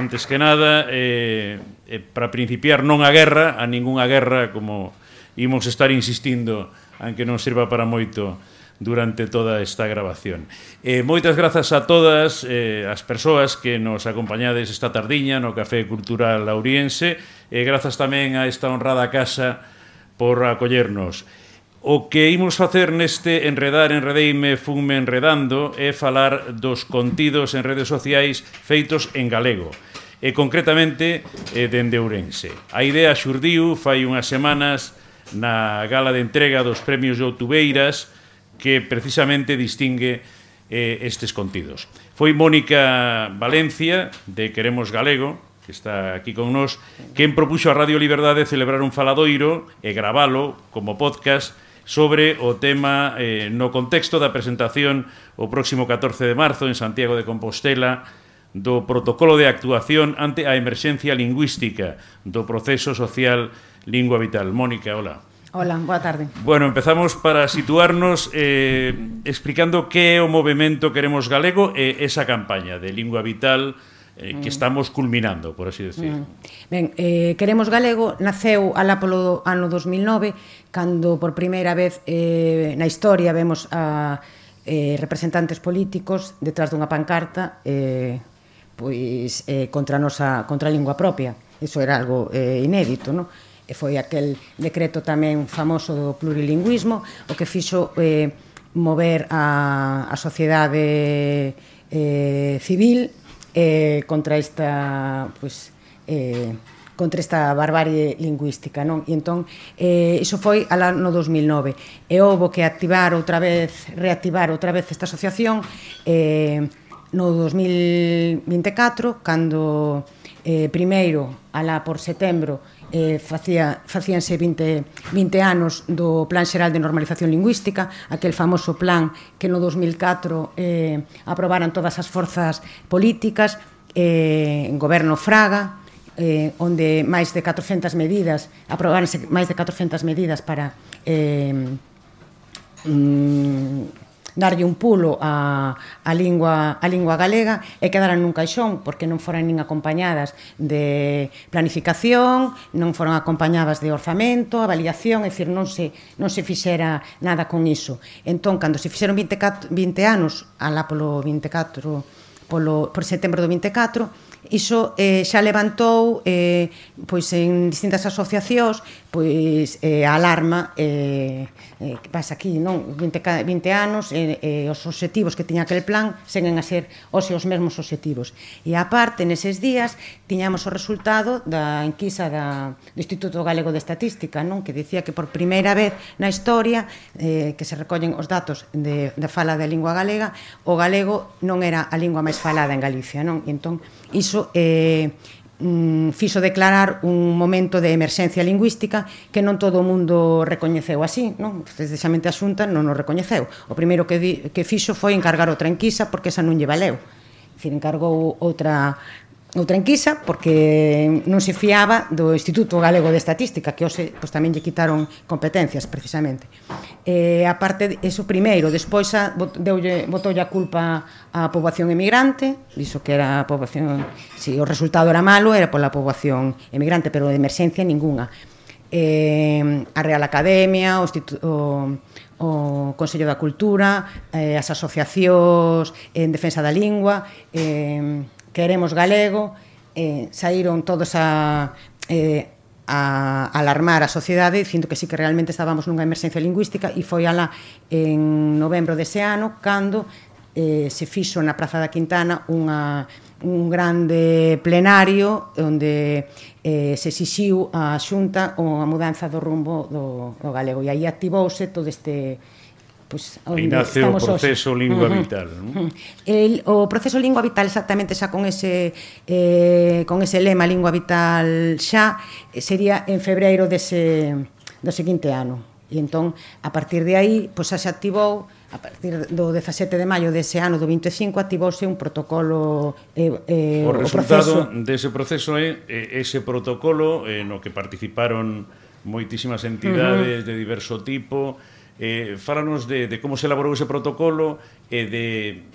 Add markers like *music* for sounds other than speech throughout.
antes que nada, eh, eh, para principiar non a guerra, a ningunha guerra como imos estar insistindo aunque non sirva para moito durante toda esta grabación. Eh, moitas grazas a todas eh, as persoas que nos acompañades esta tardiña no Café Cultural Lauriense e eh, grazas tamén a esta honrada casa por acollernos. O que imos facer neste Enredar, Enredeime, Funme Enredando é falar dos contidos en redes sociais feitos en galego e concretamente eh, dende Ourense. A idea xurdiu fai unhas semanas na gala de entrega dos premios de Outubeiras que precisamente distingue eh, estes contidos. Foi Mónica Valencia, de Queremos Galego, que está aquí con nós, quen propuxo a Radio Liberdade celebrar un faladoiro e gravalo como podcast sobre o tema eh, no contexto da presentación o próximo 14 de marzo en Santiago de Compostela do protocolo de actuación ante a emerxencia lingüística do proceso social Lingua Vital. Mónica, hola. Hola, boa tarde. Bueno, empezamos para situarnos eh, explicando que é o movimento Queremos Galego e eh, esa campaña de Lingua Vital eh, que mm. estamos culminando, por así decir. Mm. Ben, eh, Queremos Galego naceu alá polo ano 2009, cando por primeira vez eh, na historia vemos a eh, representantes políticos detrás dunha pancarta eh, pois eh, contra a nosa contra a lingua propia. Iso era algo eh, inédito, non? E foi aquel decreto tamén famoso do plurilingüismo o que fixo eh, mover a, a sociedade eh, civil eh, contra esta pois, eh, contra esta barbarie lingüística, non? E entón, eh, iso foi al ano 2009. E houbo que activar outra vez, reactivar outra vez esta asociación, eh, no 2024, cando eh, primeiro, alá por setembro, eh, facía, facíanse 20, 20 anos do Plan Xeral de Normalización Lingüística, aquel famoso plan que no 2004 eh, aprobaran todas as forzas políticas, eh, en goberno Fraga, eh, onde máis de 400 medidas, aprobaranse máis de 400 medidas para... Eh, mm, darlle un pulo a, a, lingua, a lingua galega e quedaran nun caixón porque non foran nin acompañadas de planificación, non foron acompañadas de orzamento, avaliación, é dicir, non se, non se fixera nada con iso. Entón, cando se fixeron 24, 20 anos, alá polo 24, polo, por setembro do 24, iso eh, xa levantou eh, pois en distintas asociacións pois eh, alarma eh, eh, que pasa aquí, non? 20, 20 anos eh, eh, os obxectivos que tiña aquel plan seguen a ser os, os mesmos obxectivos e aparte neses días tiñamos o resultado da enquisa da, do Instituto Galego de Estatística non que dicía que por primeira vez na historia eh, que se recollen os datos de, da fala da lingua galega o galego non era a lingua máis falada en Galicia non? e entón iso eh, mm, fixo declarar un momento de emerxencia lingüística que non todo o mundo recoñeceu así, non? Precisamente a Xunta non o recoñeceu. O primeiro que, di, que fixo foi encargar outra enquisa porque esa non lle valeu. Dicir, encargou outra outra enquisa porque non se fiaba do Instituto Galego de Estatística que hoxe pois, tamén lle quitaron competencias precisamente. E, a parte eso primeiro despois a, deulle, botoulle a culpa á poboación emigrante dixo que era a poboación si o resultado era malo era pola poboación emigrante pero de emerxencia ninguna eh, a Real Academia, o, o, o Consello da Cultura, eh, as asociacións en defensa da lingua, eh, queremos galego, eh, saíron todos a... Eh, a alarmar a sociedade dicindo que sí que realmente estábamos nunha emerxencia lingüística e foi alá en novembro dese ano cando eh, se fixo na Praza da Quintana unha, un grande plenario onde eh, se exixiu a xunta a mudanza do rumbo do, do galego. E aí activouse todo este pois, aí nace o proceso hoxe. lingua uh -huh. vital non? El, o proceso lingua vital exactamente xa con ese eh, con ese lema lingua vital xa eh, sería en febreiro dese, do seguinte ano e entón a partir de aí pois xa se activou a partir do 17 de maio dese ano do 25 activouse un protocolo eh, eh, o resultado o proceso... dese proceso é ese protocolo eh, no que participaron moitísimas entidades uh -huh. de diverso tipo Eh, fálanos de, de como se elaborou ese protocolo e eh, de,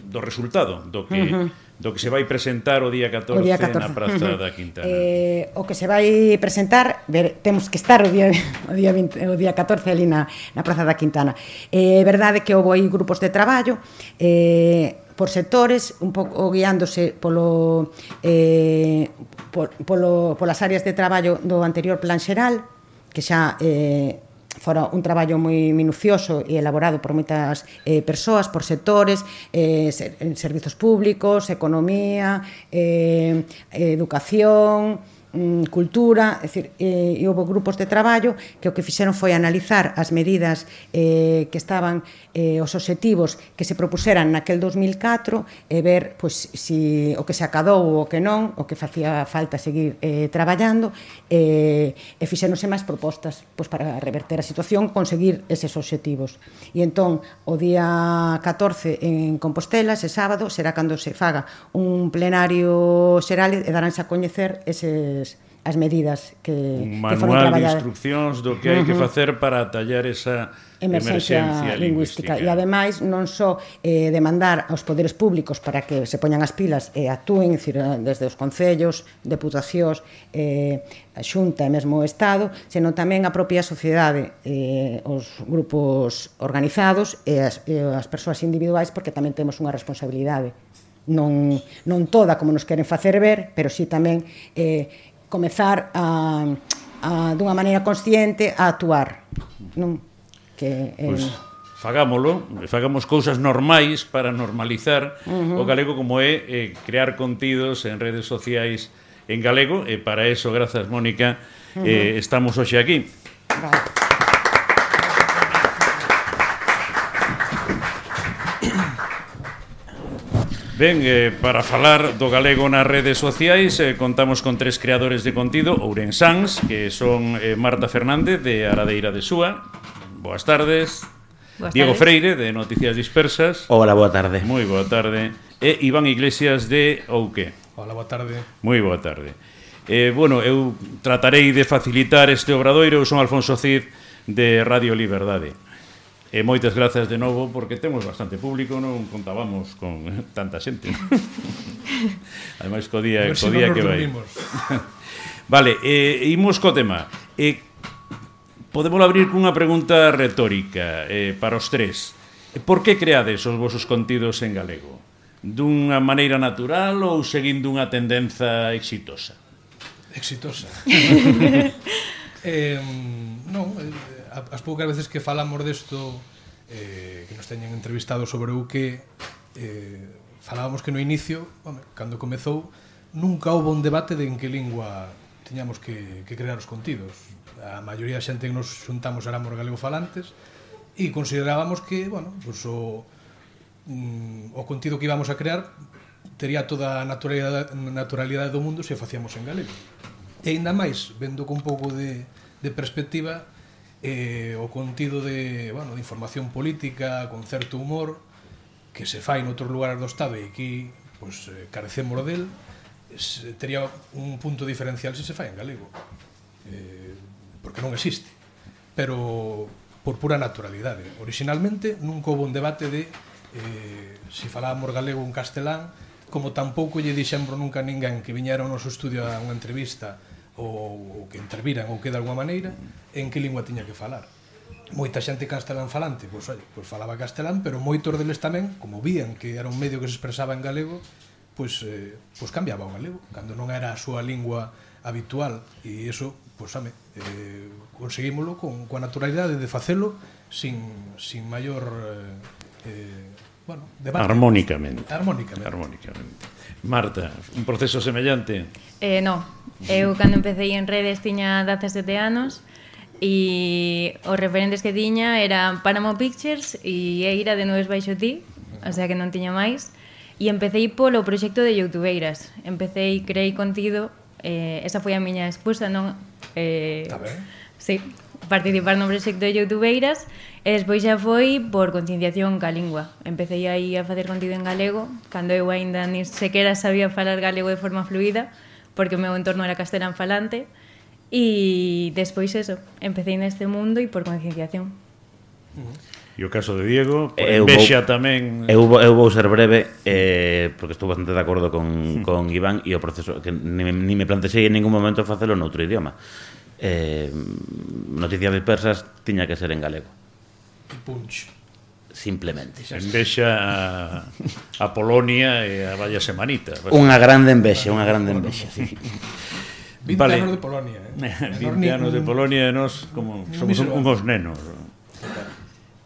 do resultado do que, uh -huh. do que se vai presentar o día 14, o día 14. na Praza uh -huh. da Quintana. Eh, o que se vai presentar, ver, temos que estar o día, o día, 20, o día 14 ali na, na Praza da Quintana. Eh, é eh, verdade que houve aí grupos de traballo, eh, por sectores, un pouco guiándose polo, eh, por, polo, polas áreas de traballo do anterior plan xeral, que xa eh, fora un traballo moi minucioso e elaborado por moitas eh, persoas, por sectores, eh, ser, servizos públicos, economía, eh, educación, mm, cultura, é dicir, eh, e houve grupos de traballo que o que fixeron foi analizar as medidas eh, que estaban, eh, os obxectivos que se propuseran naquel 2004 e ver pois, si o que se acadou ou o que non, o que facía falta seguir eh, traballando eh, e fixeronse máis propostas pois, para reverter a situación, conseguir eses obxectivos. E entón, o día 14 en Compostela, ese sábado, será cando se faga un plenario xeral e daránse a coñecer eses as medidas que, un manual que foron traballadas. de instruccións do que hai que facer para tallar esa emerxencia, emerxencia lingüística. lingüística. E ademais non só eh, demandar aos poderes públicos para que se poñan as pilas e actúen decir, desde os concellos, deputacións, eh, a xunta e mesmo o Estado, senón tamén a propia sociedade, eh, os grupos organizados e as, e as persoas individuais, porque tamén temos unha responsabilidade non, non toda como nos queren facer ver, pero sí tamén eh, comezar a, a dunha maneira consciente a actuar. Non? Que, eh, pues, fagámolo, fagamos cousas normais para normalizar uh -huh. o galego como é eh, crear contidos en redes sociais en galego e para eso, grazas Mónica, uh -huh. eh, estamos hoxe aquí. Bravo. Ben, eh, para falar do galego nas redes sociais eh, contamos con tres creadores de contido ourensans, que son eh, Marta Fernández de Aradeira de Súa. Boas tardes. Boas Diego tardes. Freire de Noticias Dispersas. Hola, boa tarde. Moi boa tarde. E Iván Iglesias de Ouque. Hola, boa tarde. Moi boa tarde. Eh, Bueno, eu tratarei de facilitar este obradoiro. Eu son Alfonso Cid de Radio Liberdade. E moitas grazas de novo porque temos bastante público, non contábamos con *laughs* tanta xente. *laughs* Ademais co día, co día que vai. *laughs* Vale, eh, imos co tema. Eh, podemos abrir cunha pregunta retórica eh, para os tres. Por que creades os vosos contidos en galego? Dunha maneira natural ou seguindo unha tendenza exitosa? Exitosa. eh, non, eh, as poucas veces que falamos desto eh, que nos teñen entrevistado sobre o que eh, falábamos que no inicio, home, cando comezou, nunca houve un debate de en que lingua tiñamos que, que crear os contidos. A maioría da xente que nos xuntamos éramos galego falantes e considerábamos que, bueno, pues, o, mm, o contido que íbamos a crear tería toda a naturalidade, naturalidade do mundo se facíamos en galego. E ainda máis, vendo con pouco de, de perspectiva, eh, o contido de, bueno, de información política con certo humor que se fai noutros lugares do Estado e aquí pues, eh, carecemos del se, tería un punto diferencial se se fai en galego. Eh, porque non existe. Pero por pura naturalidade. Originalmente nunca houve un debate de eh, se falábamos galego ou castelán como tampouco lle dixembro nunca a ninguén que viñera ao noso estudio a unha entrevista ou, ou que interviran ou que de alguma maneira en que lingua tiña que falar moita xente castelán falante pois, olha, pois falaba castelán pero moitos deles tamén como vían que era un medio que se expresaba en galego pois, eh, pois cambiaba o galego cando non era a súa lingua habitual e iso pois ame, eh, conseguímolo con, coa naturalidade de facelo sin, sin maior eh, eh, bueno, debate. Armónicamente. Armónicamente. Armónicamente. Marta, un proceso semellante? Eh, no, eu cando empecéi en redes tiña 17 anos e os referentes que tiña eran Panama Pictures e Eira de Nubes Baixo Ti, o sea que non tiña máis, e empecéi polo proxecto de Youtubeiras. Empecéi, creei contido, eh, esa foi a miña expuesta, non... Eh, Está ben? Sí participar no proxecto de Youtubeiras e despois xa foi por concienciación ca lingua. Empecé aí a facer contido en galego, cando eu aínda ni sequera sabía falar galego de forma fluida, porque o meu entorno era castelán falante, e despois eso, empecé neste mundo e por concienciación. E o caso de Diego, eh, eu vexa tamén... Eu, vou, eu vou ser breve, eh, mm. porque estou bastante de acordo con, mm. con Iván, e o proceso que ni, ni me plantexei en ningún momento facelo noutro idioma eh, Noticias dispersas tiña que ser en galego. Punch. Simplemente. Envexa a, a Polonia e a Valla semanita. Unha grande envexa, unha grande envexa, sí. 20 vale. anos de Polonia. Eh? *laughs* 20 anos de Polonia e nós como somos un, unhos nenos.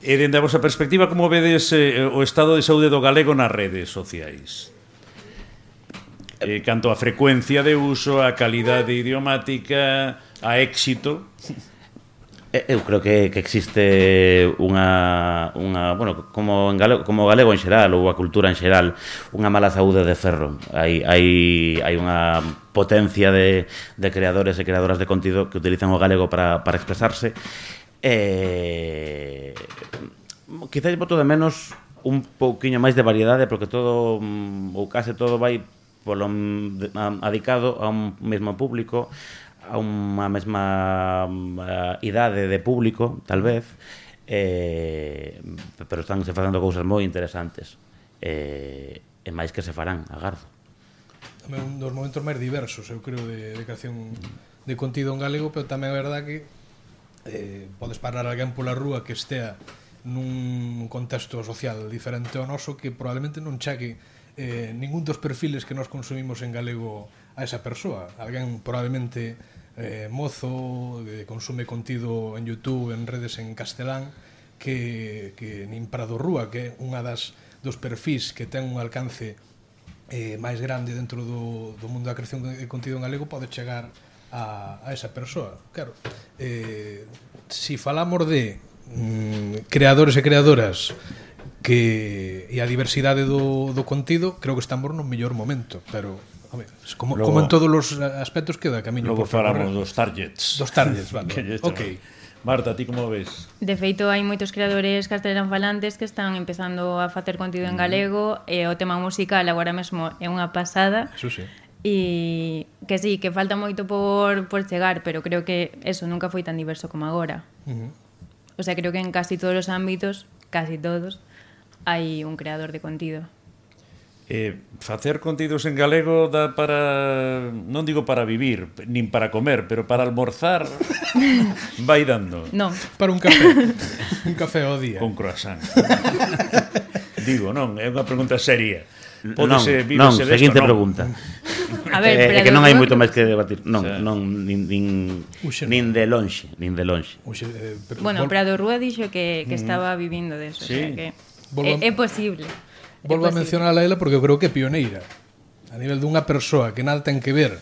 E dende a vosa perspectiva, como vedes eh, o estado de saúde do galego nas redes sociais? Eh, canto a frecuencia de uso, a calidade idiomática, a éxito eh, Eu creo que, que existe unha, unha bueno, como en galego, como galego en xeral ou a cultura en xeral, unha mala saúde de ferro. Hai, hai, hai unha potencia de, de creadores e creadoras de contido que utilizan o galego para, para expresarse. Eh, quizás voto de menos un pouquiño máis de variedade porque todo mm, ou case todo vai polo adicado a un mesmo público a unha mesma uh, idade de público, tal vez, eh, pero están se facendo cousas moi interesantes. Eh, e máis que se farán, agardo. Tamén un dos momentos máis diversos, eu creo, de, de creación de contido en galego, pero tamén é verdad que eh, podes parar alguén pola rúa que estea nun contexto social diferente ao noso que probablemente non chaque eh, ningún dos perfiles que nós consumimos en galego a esa persoa. Alguén probablemente eh, mozo, eh, consume contido en Youtube, en redes en castelán, que, que nin Prado Rúa, que é unha das dos perfis que ten un alcance eh, máis grande dentro do, do mundo da creación de contido en galego pode chegar a, a esa persoa. Claro, eh, si falamos de mm, creadores e creadoras que e a diversidade do, do contido, creo que estamos no mellor momento, pero Home, como, Logo, como en todos os eh, aspectos queda camiño Logo falamos dos targets. Dos targets, vale. *laughs* ok. Marta, ti como ves? De feito, hai moitos creadores castelán falantes que están empezando a facer contido en mm. galego e o tema musical agora mesmo é unha pasada. Eso sí. E que sí, que falta moito por, por chegar, pero creo que eso nunca foi tan diverso como agora. Uh -huh. O sea, creo que en casi todos os ámbitos, casi todos, hai un creador de contido eh, facer contidos en galego dá para, non digo para vivir, nin para comer, pero para almorzar *laughs* vai dando. Non. Para un café. un café ao día. Con croissant. *laughs* digo, non, é unha pregunta seria. Pódese non, non, seguinte non. pregunta. A ver, pero é que non hai moito máis que debatir. Non, o sea, non nin nin uxe, nin de lonxe, nin de lonxe. Uxe, eh, pero, bueno, Prado Rúa dixo que que mm. estaba vivindo de eso, sí. o sea que é, é posible. Volvo a mencionar a ela porque eu creo que é pioneira a nivel dunha persoa que nada ten que ver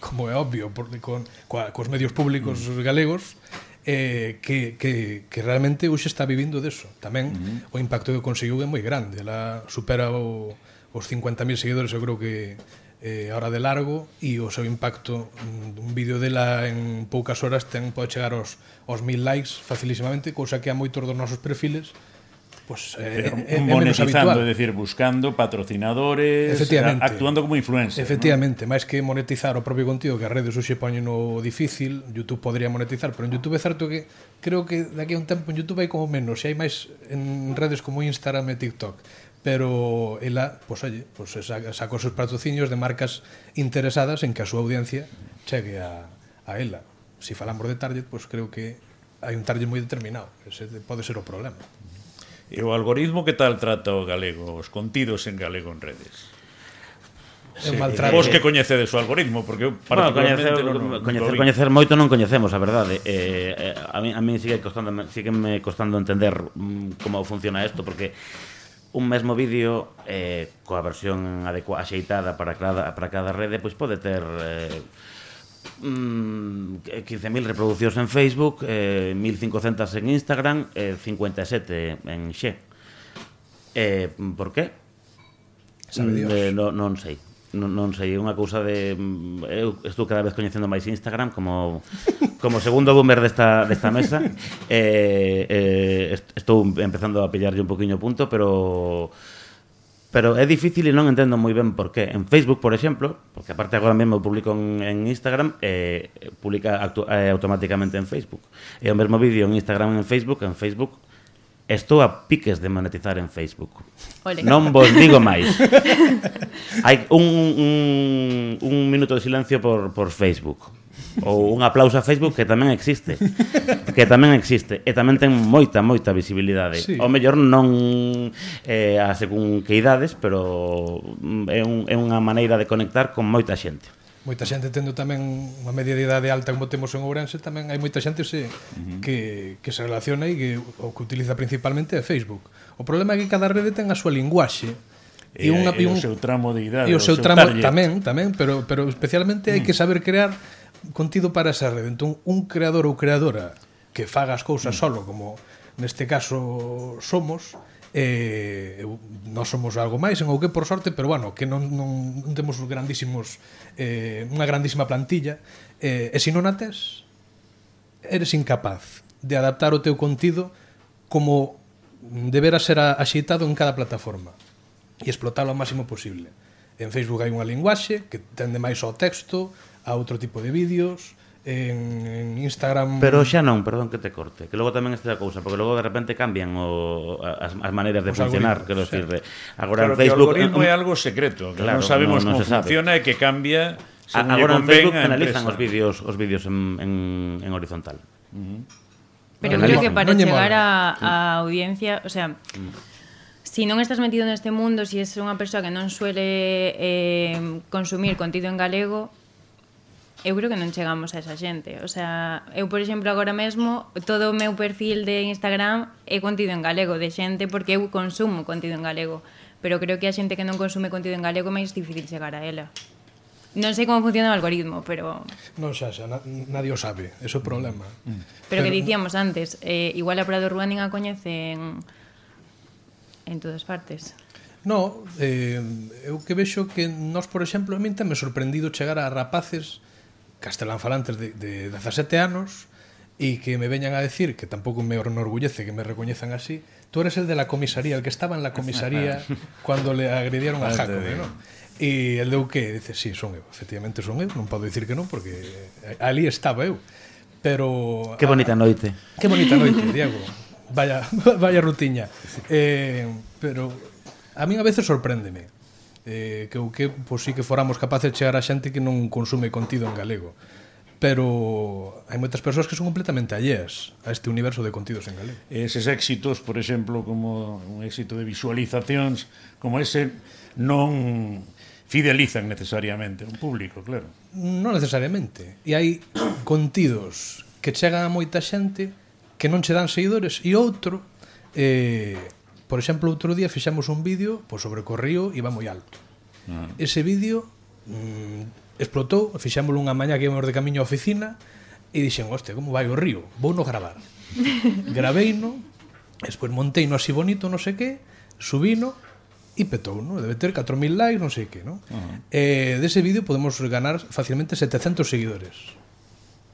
como é obvio por, con, coa, cos medios públicos mm. galegos eh, que, que, que realmente hoxe está vivindo deso tamén mm -hmm. o impacto que conseguiu é moi grande ela supera o, os 50.000 seguidores eu creo que eh, hora de largo e o seu impacto mm, un vídeo dela en poucas horas ten pode chegar aos, aos mil likes facilísimamente, cousa que a moitos dos nosos perfiles pues, eh, eh, eh, eh monetizando, é, é decir, buscando patrocinadores, actuando como influencer. Efectivamente, ¿no? máis que monetizar o propio contido que as redes hoxe poñen o difícil, YouTube podría monetizar, pero en YouTube é certo que creo que daqui a un tempo en YouTube hai como menos, e hai máis en redes como Instagram e TikTok pero ela, pois pues, olle, pois pues, sacou seus patrocinios de marcas interesadas en que a súa audiencia chegue a, a ela. Se si falamos de target, pois pues, creo que hai un target moi determinado, ese pode ser o problema. E o algoritmo que tal trata o galego, os contidos en galego en redes? Sí. Vos que coñecedes o algoritmo, porque eu particularmente bueno, coñecer, non, coñecer, coñecer moito non coñecemos, a verdade. Eh, eh, a mí, a mí sigue costando, sigue me costando entender mm, como funciona isto, porque un mesmo vídeo eh, coa versión adecuada, axeitada para cada, para cada rede, pois pode ter eh, mm, 15.000 reproducións en Facebook, eh, 1.500 en Instagram, eh, 57 en Xe. Eh, por qué? Sabe mm, Dios. Eh, no, non sei. Non, non sei, é unha cousa de mm, eu estou cada vez coñecendo máis Instagram como como segundo boomer desta desta mesa. *laughs* Eh, eh estou empezando a pillarlle un poquinho punto, pero pero é difícil e non entendo moi ben por qué. En Facebook, por exemplo, porque aparte agora mesmo publico en, en Instagram, eh, publica actu, eh, automáticamente en Facebook. E o mesmo vídeo en Instagram e en Facebook, en Facebook Estou a piques de monetizar en Facebook. Ole. Non vos digo máis. Hai un, un, un minuto de silencio por, por Facebook ou un aplauso a Facebook que tamén existe *laughs* que tamén existe e tamén ten moita, moita visibilidade sí. o mellor non eh, a según que idades pero é, un, é unha maneira de conectar con moita xente Moita xente tendo tamén unha media de idade alta como temos en Ourense, tamén hai moita xente se, uh -huh. que, que se relaciona e que, o que utiliza principalmente é Facebook. O problema é que cada rede ten a súa linguaxe. E, unha, e, o seu tramo de idade. E o seu, o seu tramo target. tamén, tamén, pero, pero especialmente mm. hai que mm. saber crear contido para esa rede. Entón, un creador ou creadora que faga as cousas solo, como neste caso somos, eh, nós somos algo máis en que por sorte, pero bueno, que non, non, non temos grandísimos eh, unha grandísima plantilla eh, e se non a tes eres incapaz de adaptar o teu contido como debera ser axeitado en cada plataforma e explotalo ao máximo posible en Facebook hai unha linguaxe que tende máis ao texto a outro tipo de vídeos, en, en Instagram... Pero xa non, perdón que te corte, que logo tamén esta cousa, porque logo de repente cambian o, as, as maneiras de Os funcionar, que lo sí. sirve. Agora claro, Facebook... o algoritmo um, um, é algo secreto, que claro, non sabemos no, no como sabe. funciona e que cambia... Agora en Facebook analizan os vídeos os vídeos en, en, en horizontal. Uh -huh. Pero creo que para chegar a, a audiencia, o sea, si non estás metido neste mundo, si es unha persoa que non suele eh, consumir contido en galego, eu creo que non chegamos a esa xente. O sea, eu, por exemplo, agora mesmo, todo o meu perfil de Instagram é contido en galego, de xente, porque eu consumo contido en galego. Pero creo que a xente que non consume contido en galego é máis difícil chegar a ela. Non sei como funciona o algoritmo, pero... Non xa, xa, na, nadie o sabe, ese é o problema. Mm. Pero, pero que dicíamos antes, eh, igual a Prado Ruanin a coñecen en todas partes. No, eh, eu que vexo que nós, por exemplo, a min me sorprendido chegar a rapaces castelán falantes de, de 17 anos e que me veñan a decir, que tampoco me enorgullece que me recoñezan así, tú eres el de la comisaría, el que estaba en la comisaría *laughs* cuando le agredieron a Jacobe, ¿no? E el deu que? Dice, sí, son eu, efectivamente son eu, non podo dicir que non, porque ali estaba eu. Pero... Que bonita noite. Que bonita noite, Diego. Vaya, *laughs* vaya rutiña. Eh, pero a mí a veces sorpréndeme eh, que o que pois, sí que foramos capaces de chegar a xente que non consume contido en galego pero hai moitas persoas que son completamente alleas a este universo de contidos en galego. Eses éxitos, por exemplo, como un éxito de visualizacións, como ese, non fidelizan necesariamente un público, claro. Non necesariamente. E hai contidos que chegan a moita xente que non che dan seguidores e outro eh, Por exemplo, outro día fixemos un vídeo pois, sobre o río iba moi alto. Ah. Ese vídeo mm, explotou, fixémoslo unha mañá que íbamos de camiño á oficina e dixen, hostia, como vai o río? Vou no gravar. *laughs* Graveino, despois montei no así bonito, non sei que, subino, e petou, non? Debe ter 4.000 likes, non sei que, non? Uh -huh. eh, dese vídeo podemos ganar facilmente 700 seguidores.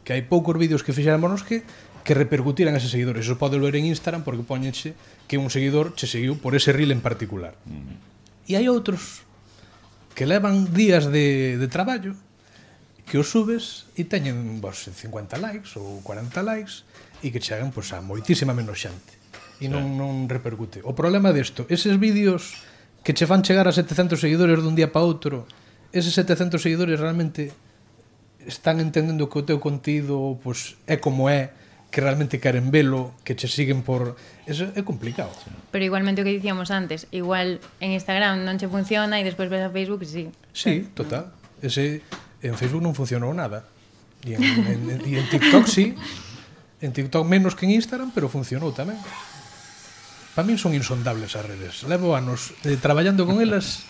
Que hai poucos vídeos que fixéramos que que repercutiran a esos seguidores. Eso pode ver en Instagram porque poñense que un seguidor che seguiu por ese reel en particular. E hai outros que levan días de, de traballo que os subes e teñen vos, 50 likes ou 40 likes e que chegan pois, a moitísima menos xente e non, non repercute. O problema desto, eses vídeos que che fan chegar a 700 seguidores dun día para outro, eses 700 seguidores realmente están entendendo que o teu contido pois, é como é, que realmente queren velo, que che siguen por... Eso é complicado. Pero igualmente o que dicíamos antes, igual en Instagram non che funciona e despois ves a Facebook e sí. Sí, eh, total. Ese, en Facebook non funcionou nada. E en, en, en, en TikTok sí. En TikTok menos que en Instagram, pero funcionou tamén. Para min son insondables as redes. Levo anos eh, traballando con elas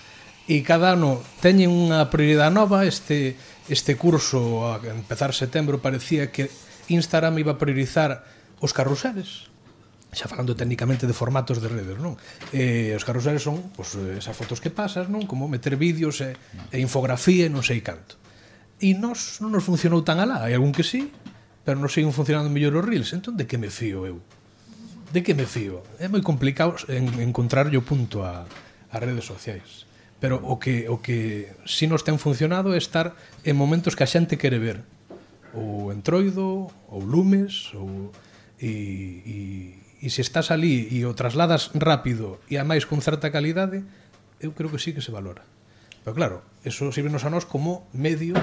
e cada ano teñen unha prioridade nova. Este, este curso a empezar setembro parecía que Instagram iba a priorizar os carruseles xa falando técnicamente de formatos de redes, non? Eh, os carruseles son os, esas fotos que pasas, non? Como meter vídeos e, e infografía e non sei canto. E nos non nos funcionou tan alá, hai algún que sí, pero non siguen funcionando mellor os reels. Entón, de que me fío eu? De que me fío? É moi complicado en, encontrar o punto a, a redes sociais. Pero o que, o que si nos ten funcionado é estar en momentos que a xente quere ver ou Entroido, ou Lumes, ou e, e, e se estás ali e o trasladas rápido e a máis con certa calidade, eu creo que sí que se valora. Pero claro, eso sirvenos a nós como medio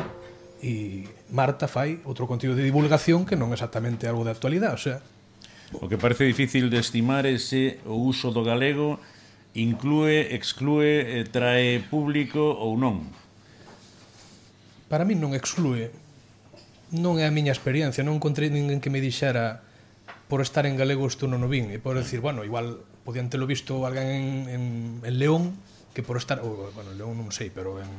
e Marta fai outro contido de divulgación que non é exactamente algo de actualidade, o sea, O que parece difícil de estimar é se o uso do galego inclúe, exclúe, eh, trae público ou non. Para mí non exclúe, non é a miña experiencia, non encontrei ninguén que me dixera por estar en galego isto non o vin e por decir, bueno, igual podían telo visto alguén en, en, en León que por estar, ou, bueno, León non sei, pero en,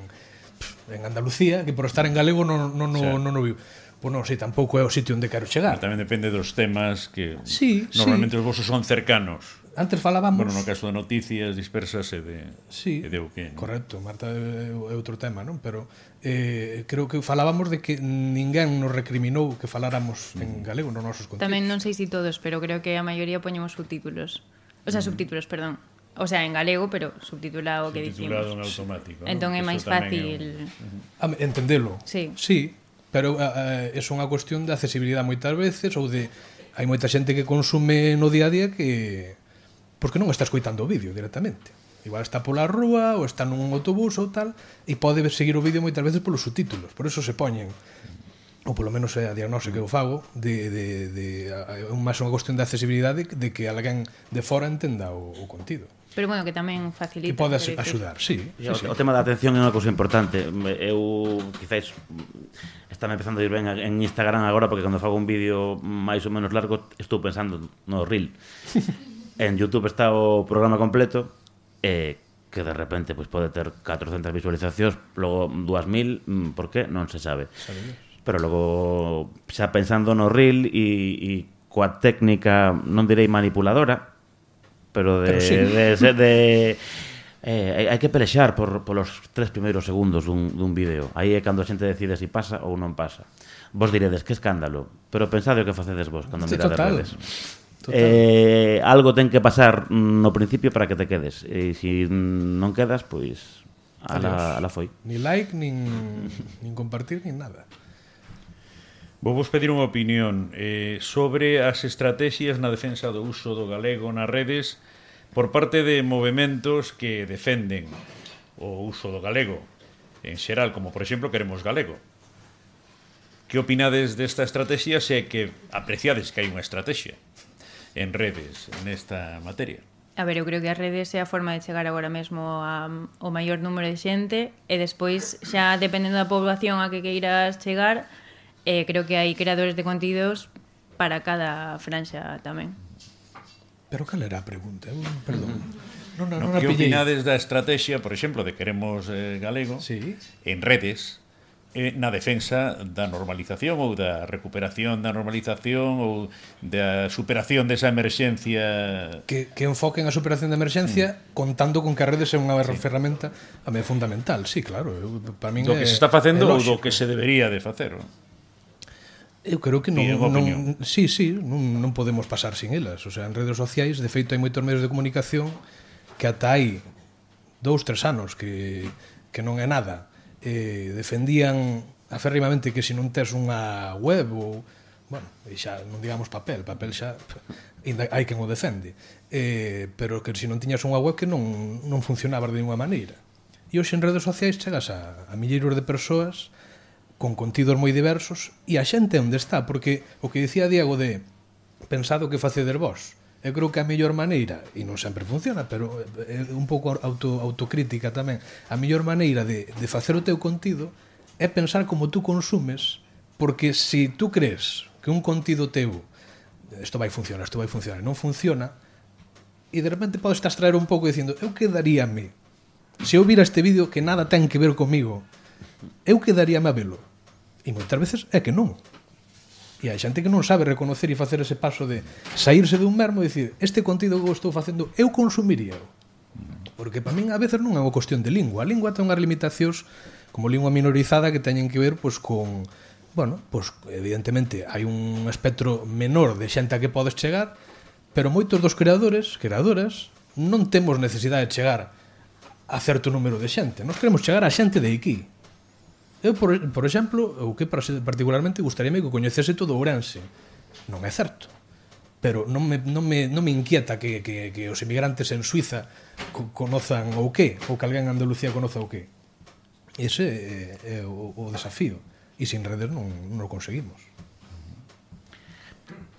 en Andalucía que por estar en galego non, non, non, sí. non o viu Pois non, sei, tampouco é o sitio onde quero chegar. Pero tamén depende dos temas que sí, normalmente sí. os vosos son cercanos. Antes falábamos... Bueno, no caso de noticias dispersas e de, sí, e de o que... Correcto, Marta é outro tema, non? Pero eh, creo que falábamos de que ninguén nos recriminou que faláramos mm. en galego nos nosos contidos. Tamén non sei se si todos, pero creo que a maioría poñemos subtítulos. O sea, mm. subtítulos, perdón. O sea, en galego, pero subtitulado que dicimos. Subtitulado en automático. Sí. ¿no? Entón é máis fácil... É un... Ah, entendelo. Sí. Sí, pero eh, eh, uh, é unha cuestión de accesibilidade moitas veces ou de... Hai moita xente que consume no día a día que porque non está escoitando o vídeo directamente. Igual está pola rúa ou está nun autobús ou tal e pode ver seguir o vídeo moitas veces polos subtítulos. Por eso se poñen ou polo menos é a diagnose que eu fago de, de, de, é máis unha cuestión de accesibilidade de que alguén de fora entenda o, o contido. Pero bueno, que tamén facilita Que podas axudar, sí, sí, sí, O tema da atención é unha cousa importante. Eu, quizáis está empezando a ir ben en Instagram agora Porque cando fago un vídeo máis ou menos largo Estou pensando no reel. En YouTube está o programa completo eh, que de repente pois pues, pode ter 400 visualizacións, logo 2000, mm, por que non se sabe. Sabemos. Pero logo xa pensando no reel e, e coa técnica, non direi manipuladora, pero de pero sí. de, de, de *laughs* eh, hai que pelexar por por os tres primeiros segundos dun, dun vídeo. Aí é cando a xente decide se si pasa ou non pasa. Vos diredes que escándalo, pero pensade o que facedes vos cando este mirades total. redes. Total. Eh, algo ten que pasar no principio para que te quedes. E se si non quedas, pois ala, ala foi. Ni like, nin, nin compartir, nin nada. Vou vos pedir unha opinión eh, sobre as estrategias na defensa do uso do galego nas redes por parte de movimentos que defenden o uso do galego en xeral, como por exemplo Queremos Galego. Que opinades desta estrategia se que apreciades que hai unha estrategia? en redes nesta materia? A ver, eu creo que as redes é a forma de chegar agora mesmo a, ao maior número de xente e despois xa dependendo da población a que queiras chegar eh, creo que hai creadores de contidos para cada franxa tamén. Pero cal era a pregunta? Eu, perdón. Mm-hmm. Non, non, non, non que opinades da estrategia, por exemplo, de Queremos eh, Galego sí. en redes eh, na defensa da normalización ou da recuperación da normalización ou da superación desa emerxencia que, que enfoquen a superación da emerxencia mm. contando con que a redes é unha sí. ferramenta a mí é fundamental, sí, claro eu, para min do que é, se está facendo ou do que se debería de facer Eu creo que non, non sí, sí, non, non podemos pasar sin elas. O sea, en redes sociais, de feito, hai moitos medios de comunicación que ata hai dous, tres anos que, que non é nada eh, defendían aférrimamente que se non tes unha web ou bueno, xa non digamos papel, papel xa ainda hai quen o defende. Eh, pero que se non tiñas unha web que non, non funcionaba de ninguna maneira. E hoxe en redes sociais chegas a, a milleiros de persoas con contidos moi diversos e a xente onde está, porque o que dicía Diego de pensado que facedes vós. Eu creo que a mellor maneira, e non sempre funciona, pero é un pouco auto, autocrítica tamén, a mellor maneira de, de facer o teu contido é pensar como tú consumes, porque se si tú crees que un contido teu isto vai funcionar, isto vai funcionar, non funciona, e de repente podes traer un pouco dicindo, eu quedaríame se eu vira este vídeo que nada ten que ver comigo, eu quedaríame a velo. E moitas veces é que non. E hai xente que non sabe reconocer e facer ese paso de saírse dun mermo e dicir este contido que eu estou facendo, eu consumiría. Porque para min a veces non é unha cuestión de lingua. A lingua ten unhas limitacións como lingua minorizada que teñen que ver pois, con bueno, pois, evidentemente hai un espectro menor de xente a que podes chegar, pero moitos dos creadores, creadoras, non temos necesidade de chegar a certo número de xente. Nos queremos chegar a xente de aquí, Eu, por, por exemplo, o que particularmente gustaríame que coñecese todo Ourense. Non é certo. Pero non me, non me, non me inquieta que, que, que os emigrantes en Suiza conozan o que, ou que alguén en Andalucía conoza o que. Ese é, é o, o desafío. E sin redes non, non o conseguimos.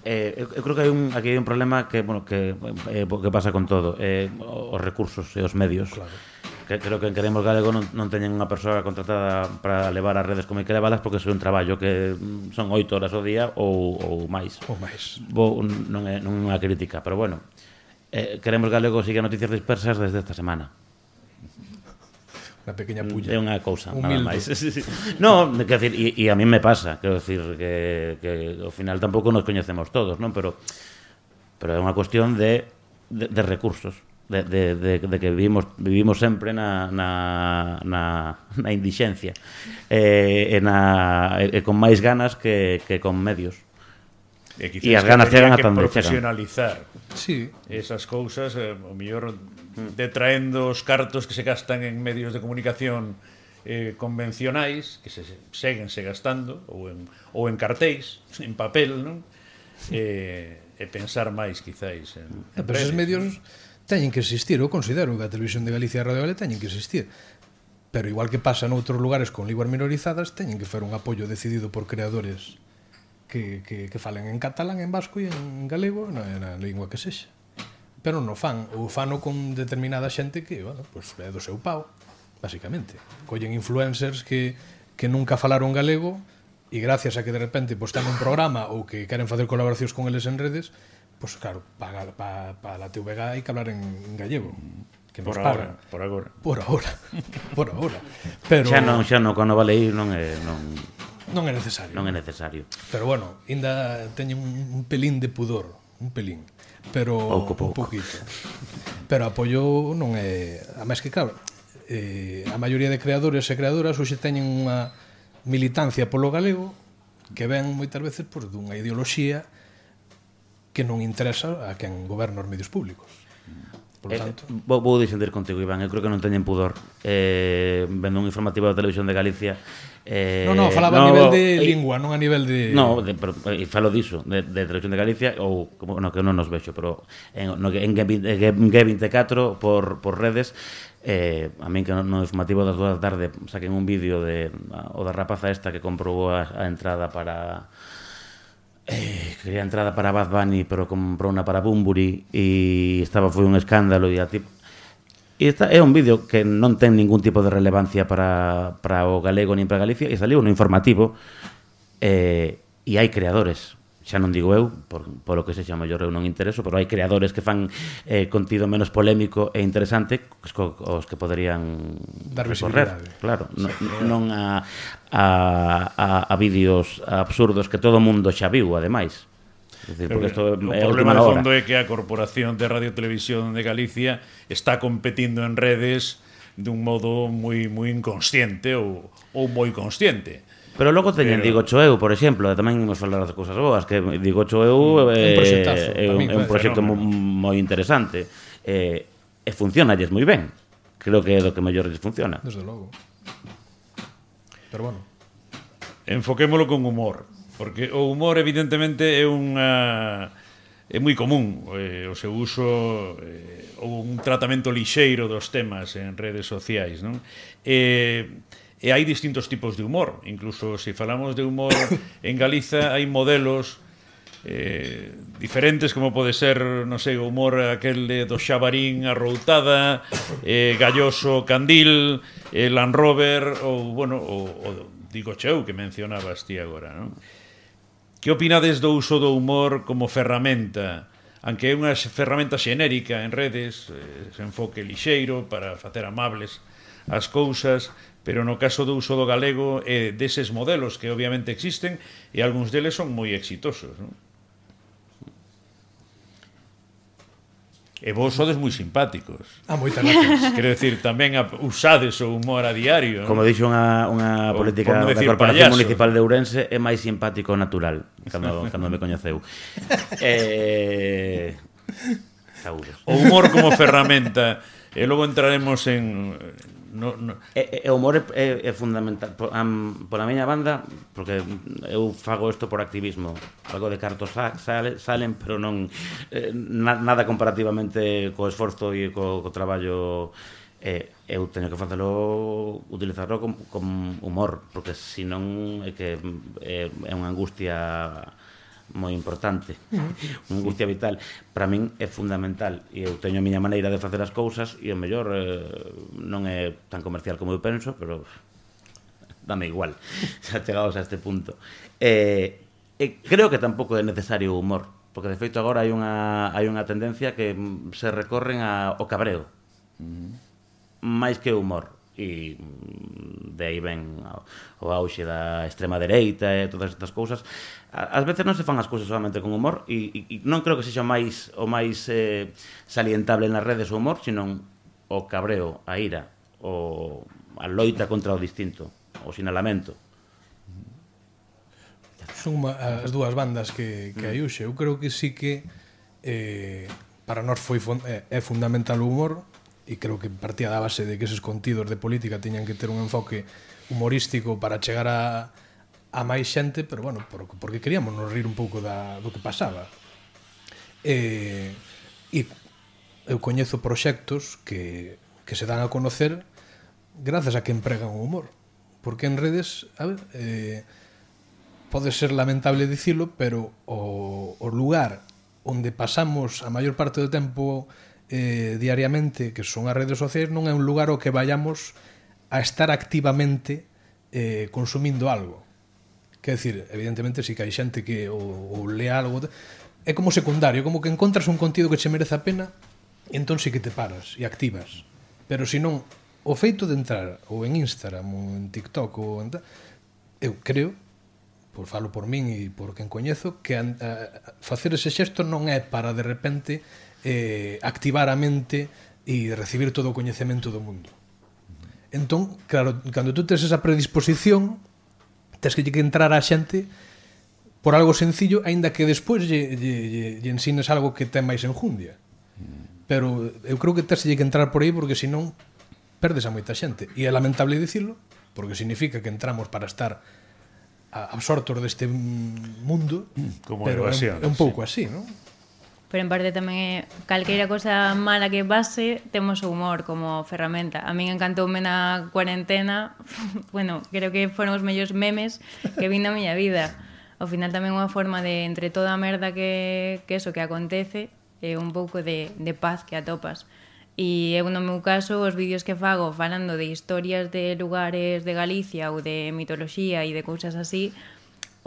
Eh, eu, eu creo que hai un aquí hai un problema que bueno, que eh, que pasa con todo, eh os recursos e os medios. Claro que creo que en Queremos Galego non, non teñen unha persoa contratada para levar as redes como hai que levalas porque é un traballo que mm, son oito horas ao día ou, ou máis. Ou máis. Bo, non é non é unha crítica, pero bueno. Eh, Queremos Galego sigue noticias dispersas desde esta semana. Unha pequeña mm, pulla. É unha cousa, Humildo. nada máis. *laughs* Sí, sí. No, quero decir, e, e a mí me pasa, quero decir que, que ao final tampouco nos coñecemos todos, non? Pero pero é unha cuestión de, de, de recursos de, de, de, de que vivimos, vivimos sempre na, na, na, na indixencia eh, e, na, e con máis ganas que, que con medios. E, e as ganas chegan ata onde chegan profesionalizar sí. esas cousas eh, o mellor mm. detraendo os cartos que se gastan en medios de comunicación eh, convencionais que se seguen se gastando ou en, ou en cartéis en papel non? Eh, e pensar máis quizáis en, en pero esos medios teñen que existir, eu considero que a Televisión de Galicia e a Radio Galega teñen que existir. Pero igual que pasa noutros lugares con linguas minorizadas teñen que fer un apoio decidido por creadores que, que, que falen en catalán, en vasco e en galego na, na lingua que sexa. Pero non fan, ou fano con determinada xente que, bueno, pues, é do seu pau basicamente, collen influencers que, que nunca falaron galego e gracias a que de repente pues, ten un programa ou que queren facer colaboracións con eles en redes Pois pues, claro, para, para, para la TVG hai que hablar en gallego. Mm. Que nos por pagan. agora, por agora. *laughs* Por agora. por agora. Pero xa non, xa non cando vale ir non é non non é necesario. Non é necesario. Pero bueno, ainda teño un pelín de pudor, un pelín, pero pouco, pouco. un poquito. Pero apoio non é, a máis que claro, eh, a maioría de creadores e creadoras hoxe teñen unha militancia polo galego que ven moitas veces por dunha ideoloxía que non interesa a quen goberna os medios públicos. Por eh, tanto... Vou, vou descender contigo, Iván, eu creo que non teñen pudor. Eh, vendo un informativo da televisión de Galicia, Eh, no, no, falaba no, a nivel de eh, lingua, non a nivel de... No, de, pero, e falo diso, de, de Televisión de Galicia, ou como, no, que non nos vexo, pero en, no, en, en G24 por, por redes, eh, a min que no, no informativo das 2 da tarde saquen un vídeo de, o da rapaza esta que comprobou a, a entrada para Eh, quería entrada para Bad Bunny, pero comprou unha para Bumburi e estaba foi un escándalo e a tipo E esta é un vídeo que non ten ningún tipo de relevancia para, para o galego nin para Galicia e saliu no informativo eh, e hai creadores xa non digo eu, por, por o que se chama mellor eu non intereso, pero hai creadores que fan eh, contido menos polémico e interesante os, os que poderían dar recorrer, claro, non, non a, a, a, a vídeos absurdos que todo mundo xa viu, ademais. Decir, porque esto o é problema de fondo hora. é que a Corporación de Radio Televisión de Galicia está competindo en redes dun modo moi moi inconsciente ou, ou moi consciente. Pero logo teñen Pero... Digo Eu, por exemplo, e tamén imos falar das cousas boas, que Digo Eu é eh, un, é un proxecto moi, moi interesante eh, e funcionalles moi ben. Creo que é do que mellor lles funciona. Desde logo. Pero bueno. Enfoquémolo con humor, porque o humor evidentemente é unha é moi común eh, o seu uso eh, ou un tratamento lixeiro dos temas en redes sociais, non? Eh, E hai distintos tipos de humor, incluso se falamos de humor en Galiza hai modelos eh, diferentes como pode ser, non sei, o humor aquel de do Xabarín arroutada, eh, Galloso Candil, eh, Land Rover ou bueno, o, o digo cheu que mencionabas ti agora, non? Que opinades do uso do humor como ferramenta? Anque é unha ferramenta xenérica en redes, eh, se enfoque lixeiro para facer amables as cousas, pero no caso do uso do galego é eh, deses modelos que obviamente existen e algúns deles son moi exitosos, non? E vos sodes moi simpáticos. Ah, moitas gracias. *laughs* Quero decir, tamén a, usades o humor a diario. ¿no? Como dixo unha, unha política da Corporación payaso. Municipal de Ourense, é máis simpático natural, cando, *laughs* cando me coñeceu. Eh, Saúdos. O humor como ferramenta. E logo entraremos en no, no. E, e o humor é, é, é fundamental por, am, por a miña banda porque eu fago isto por activismo algo de cartos sale, salen pero non eh, na, nada comparativamente co esforzo e co, co traballo eh, eu teño que facelo utilizarlo con, con humor porque senón é que é, é unha angustia moi importante, eh. *laughs* unha angustia vital, para min é fundamental e eu teño a miña maneira de facer as cousas e o mellor eh, non é tan comercial como eu penso, pero dame igual, *laughs* xa chegados a este punto. Eh, eh, creo que tampouco é necesario o humor, porque de feito agora hai unha hai unha tendencia que se recorren a, ao cabreo. Mm-hmm. Máis que o humor e mm, de aí ven o auxe da extrema dereita e todas estas cousas. Ás veces non se fan as cousas solamente con humor e, e, e non creo que sexa máis o máis eh, salientable nas redes o humor sino o cabreo, a ira o, a loita contra o distinto o sinalamento. Son uma, as dúas bandas que, que hai mm. uxe eu creo que sí que eh, para nós foi fun, é, é fundamental o humor e creo que partía da base de que esos contidos de política tiñan que ter un enfoque humorístico para chegar a, a máis xente, pero bueno, por, porque queríamos nos rir un pouco da, do que pasaba. E, e eu coñezo proxectos que, que se dan a conocer grazas a que empregan o humor. Porque en redes, a ver, eh, pode ser lamentable dicilo, pero o, o lugar onde pasamos a maior parte do tempo eh, diariamente, que son as redes sociais, non é un lugar ao que vayamos a estar activamente eh, consumindo algo. Quer decir, evidentemente, si que hai xente que o, o lea algo, é como secundario, como que encontras un contido que che merece a pena, entón sí que te paras e activas. Pero se non, o feito de entrar ou en Instagram ou en TikTok ou en ta, eu creo, por falo por min e por quen coñezo, que a, a, facer ese xesto non é para de repente eh, activar a mente e recibir todo o coñecemento do mundo. Entón, claro, cando tú tes esa predisposición, tes que lle que entrar a xente por algo sencillo, aínda que despois lle, lle, lle, lle ensines algo que ten máis enjundia. Pero eu creo que tes que entrar por aí porque senón perdes a moita xente. E é lamentable dicirlo, porque significa que entramos para estar absortos deste mundo, Como pero é, é un pouco así, non? pero en parte tamén é calqueira cosa mala que pase, temos o humor como ferramenta. A min encantoume na cuarentena, *laughs* bueno, creo que foron os mellores memes que vi na miña vida. Ao final tamén unha forma de entre toda a merda que que eso que acontece, é un pouco de de paz que atopas. E eu no meu caso, os vídeos que fago falando de historias de lugares de Galicia ou de mitoloxía e de cousas así,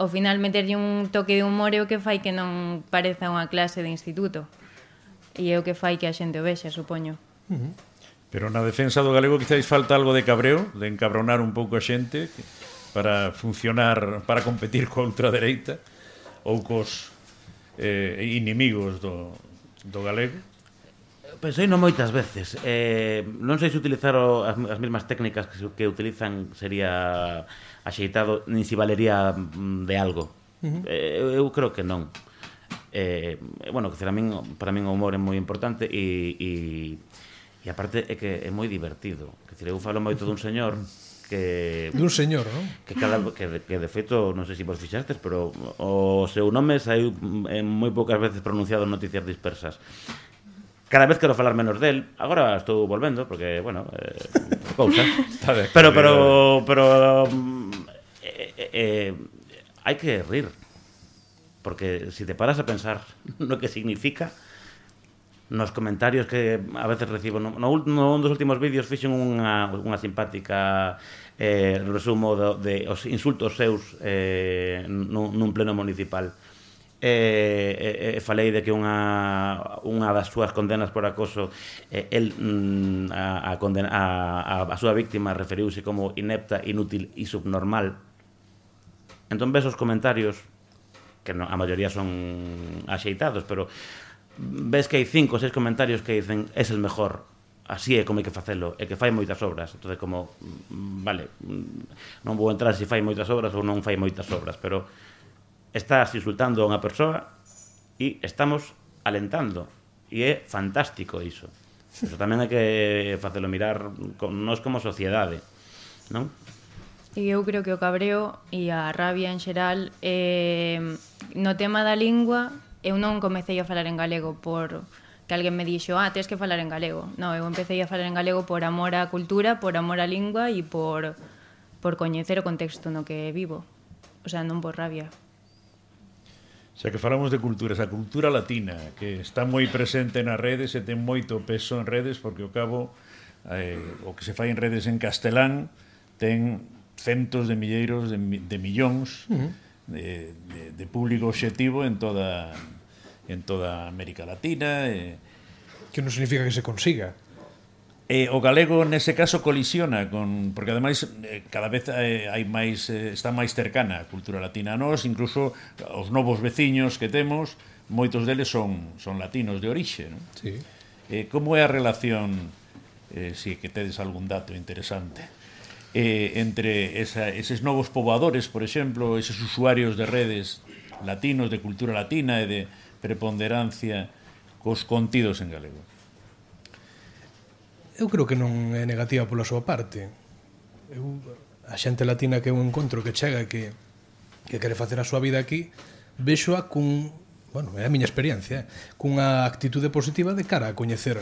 ao final meterlle un toque de humor é o que fai que non pareza unha clase de instituto. E é o que fai que a xente o vexa, supoño. Uh -huh. Pero na defensa do galego quizáis falta algo de cabreo, de encabronar un pouco a xente para funcionar, para competir coa ultradereita ou cos eh, inimigos do, do galego? Pois Pensei non moitas veces. Eh, non sei se utilizar as, as mesmas técnicas que, que utilizan sería axeitado, nin si valería mm, de algo. Uh -huh. eh, eu creo que non. Eh, bueno, que para min, para min o humor é moi importante e, e, e aparte é que é moi divertido. Que eu falo moito dun señor que dun señor, non? Que cada que, que de feito, non sei se vos fixastes, pero o seu nome saiu mm, en moi poucas veces pronunciado en noticias dispersas. Cada vez quero falar menos del. Agora estou volvendo porque, bueno, eh, cousas. *laughs* pero pero eh. pero eh, eh, eh, hai que rir. Porque se si te paras a pensar *laughs* no que significa nos comentarios que a veces recibo no, no, no un dos últimos vídeos fixen unha, unha simpática eh, resumo do, de os insultos seus eh, nun, nun pleno municipal e, e, eh, falei de que unha, unha das súas condenas por acoso eh, el, mm, a, a, condena, a, a, a súa víctima referiuse como inepta, inútil e subnormal entón ves os comentarios que no, a maioría son axeitados pero ves que hai cinco ou seis comentarios que dicen es el mejor así é como hai que facelo, é que fai moitas obras. Entonces como mm, vale, mm, non vou entrar se fai moitas obras ou non fai moitas obras, pero estás insultando a unha persoa e estamos alentando. E é fantástico iso. Pero tamén hai que facelo mirar con nós como sociedade, non? E eu creo que o cabreo e a rabia en xeral eh, no tema da lingua eu non comecei a falar en galego por que alguén me dixo, ah, tens que falar en galego. No, eu empecé a falar en galego por amor á cultura, por amor á lingua e por, por coñecer o contexto no que vivo. O sea, non por rabia. Xa que falamos de culturas, a cultura latina, que está moi presente nas redes e ten moito peso en redes, porque ao cabo eh, o que se fai en redes en castelán ten centos de milleiros de, de millóns uh -huh. de, de, de público objetivo en toda en toda América Latina e que non significa que se consiga. Eh, o galego nese caso colisiona con porque ademais eh, cada vez eh, hai máis eh, está máis cercana a cultura latina a nós, incluso os novos veciños que temos, moitos deles son son latinos de orixe, non? Sí. Eh, como é a relación eh, si que tedes algún dato interesante? Eh, entre esa, eses novos poboadores, por exemplo, eses usuarios de redes latinos de cultura latina e de preponderancia cos contidos en galego eu creo que non é negativa pola súa parte. Eu, a xente latina que eu encontro que chega que que quere facer a súa vida aquí, vexoa cun, bueno, é a miña experiencia, eh? cunha actitude positiva de cara a coñecer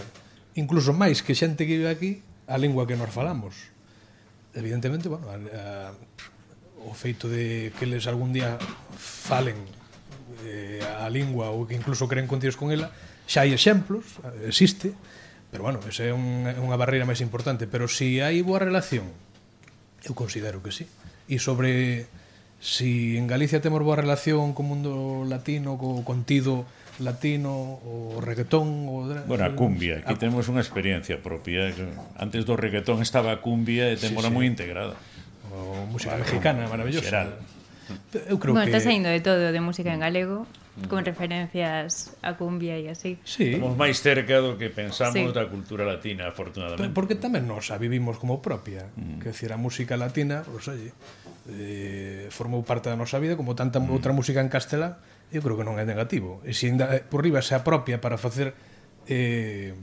incluso máis que xente que vive aquí a lingua que nos falamos. Evidentemente, bueno, a, a, o feito de que eles algún día falen eh, a lingua ou que incluso creen contidos con ela, xa hai exemplos, existe, Pero bueno, esa é un, unha barreira máis importante. Pero se si hai boa relación, eu considero que sí. E sobre si en Galicia temos boa relación co mundo latino, co contido latino, o reggaetón o... Bueno, a cumbia, aquí a... temos unha experiencia propia Antes do reggaetón estaba a cumbia e temos sí, sí. moi integrada o Música bueno, mexicana, maravillosa xeral. Eu creo bueno, que... está saindo de todo, de música en mm. galego, mm. con referencias a cumbia e así. Sí. Estamos máis cerca do que pensamos sí. da cultura latina, afortunadamente. Porque tamén nos a vivimos como propia. Mm. Que decir, a música latina, pues, oye, eh, formou parte da nosa vida, como tanta mm. outra música en castela, eu creo que non é negativo. E se ainda por riba se apropia para facer eh,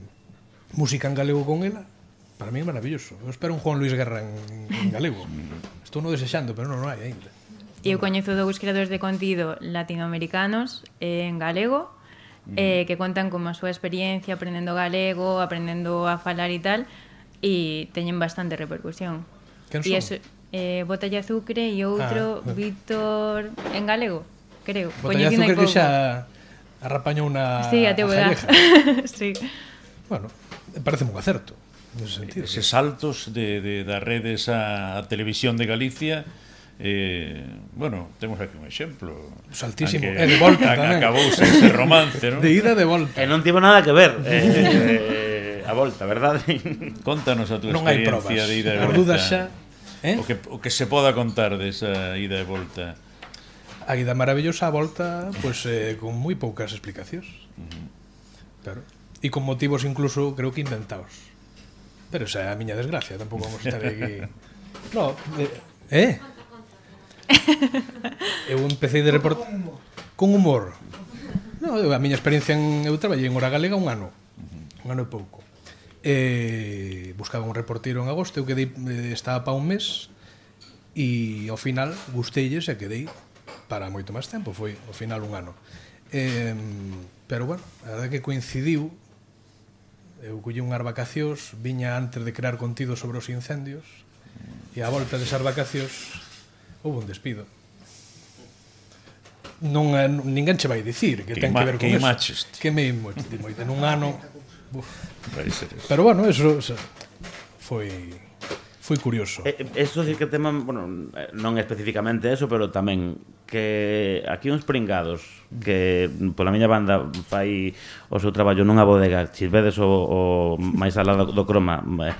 música en galego con ela, para mí é maravilloso. Eu espero un Juan Luis Guerra en, en galego. Mm. Estou no desexando, pero non, non hai ainda. E eu mm. coñezo dous creadores de contido latinoamericanos eh, en galego eh, mm. que contan como a súa experiencia aprendendo galego, aprendendo a falar e tal, e teñen bastante repercusión. Quen son? E eso, eh, Botalla Azucre e outro ah. Víctor en galego, creo. Botalla Azucre que xa arrapañou unha... sí, a teu *laughs* sí. Bueno, parece un acerto. Ese sentido. Eses saltos de, de, das redes á televisión de Galicia Eh, bueno, temos aquí un exemplo. Saltísimo, e eh, de volta tamén. Acabouse ese romance, ¿no? De ida de volta. E non tivo nada que ver eh, *laughs* eh, A volta, verdade? Contanos a túa experiencia de ida e volta. dudas xa eh? o, que, o que se poda contar desa de ida e volta. A ida maravillosa a volta Pois pues, eh, con moi poucas explicacións. Uh -huh. Claro. E con motivos incluso, creo que inventados Pero esa é a miña desgracia Tampouco vamos estar aquí. *laughs* No, eh, eh? *laughs* eu empecé de report... Con humor. No, eu, a miña experiencia en... Eu traballei en Hora Galega un ano. Un ano e pouco. Eh, buscaba un reportero en agosto, eu quedei, estaba pa un mes, e ao final gusteilles e quedei para moito máis tempo, foi ao final un ano. Eh, pero bueno, a verdade que coincidiu eu colli unhas vacacións, viña antes de crear contido sobre os incendios e a volta desas vacacións houve un despido non é, ninguén che vai dicir que, que ten que ver con que eso. Que me imaches. nun ano. Uf. Pero bueno, eso, eso foi foi curioso. Eh, eh eso sí que tema, bueno, eh, non especificamente eso, pero tamén que aquí uns pringados que pola miña banda fai o seu traballo nunha bodega, xis vedes o, o máis alado do croma, eh,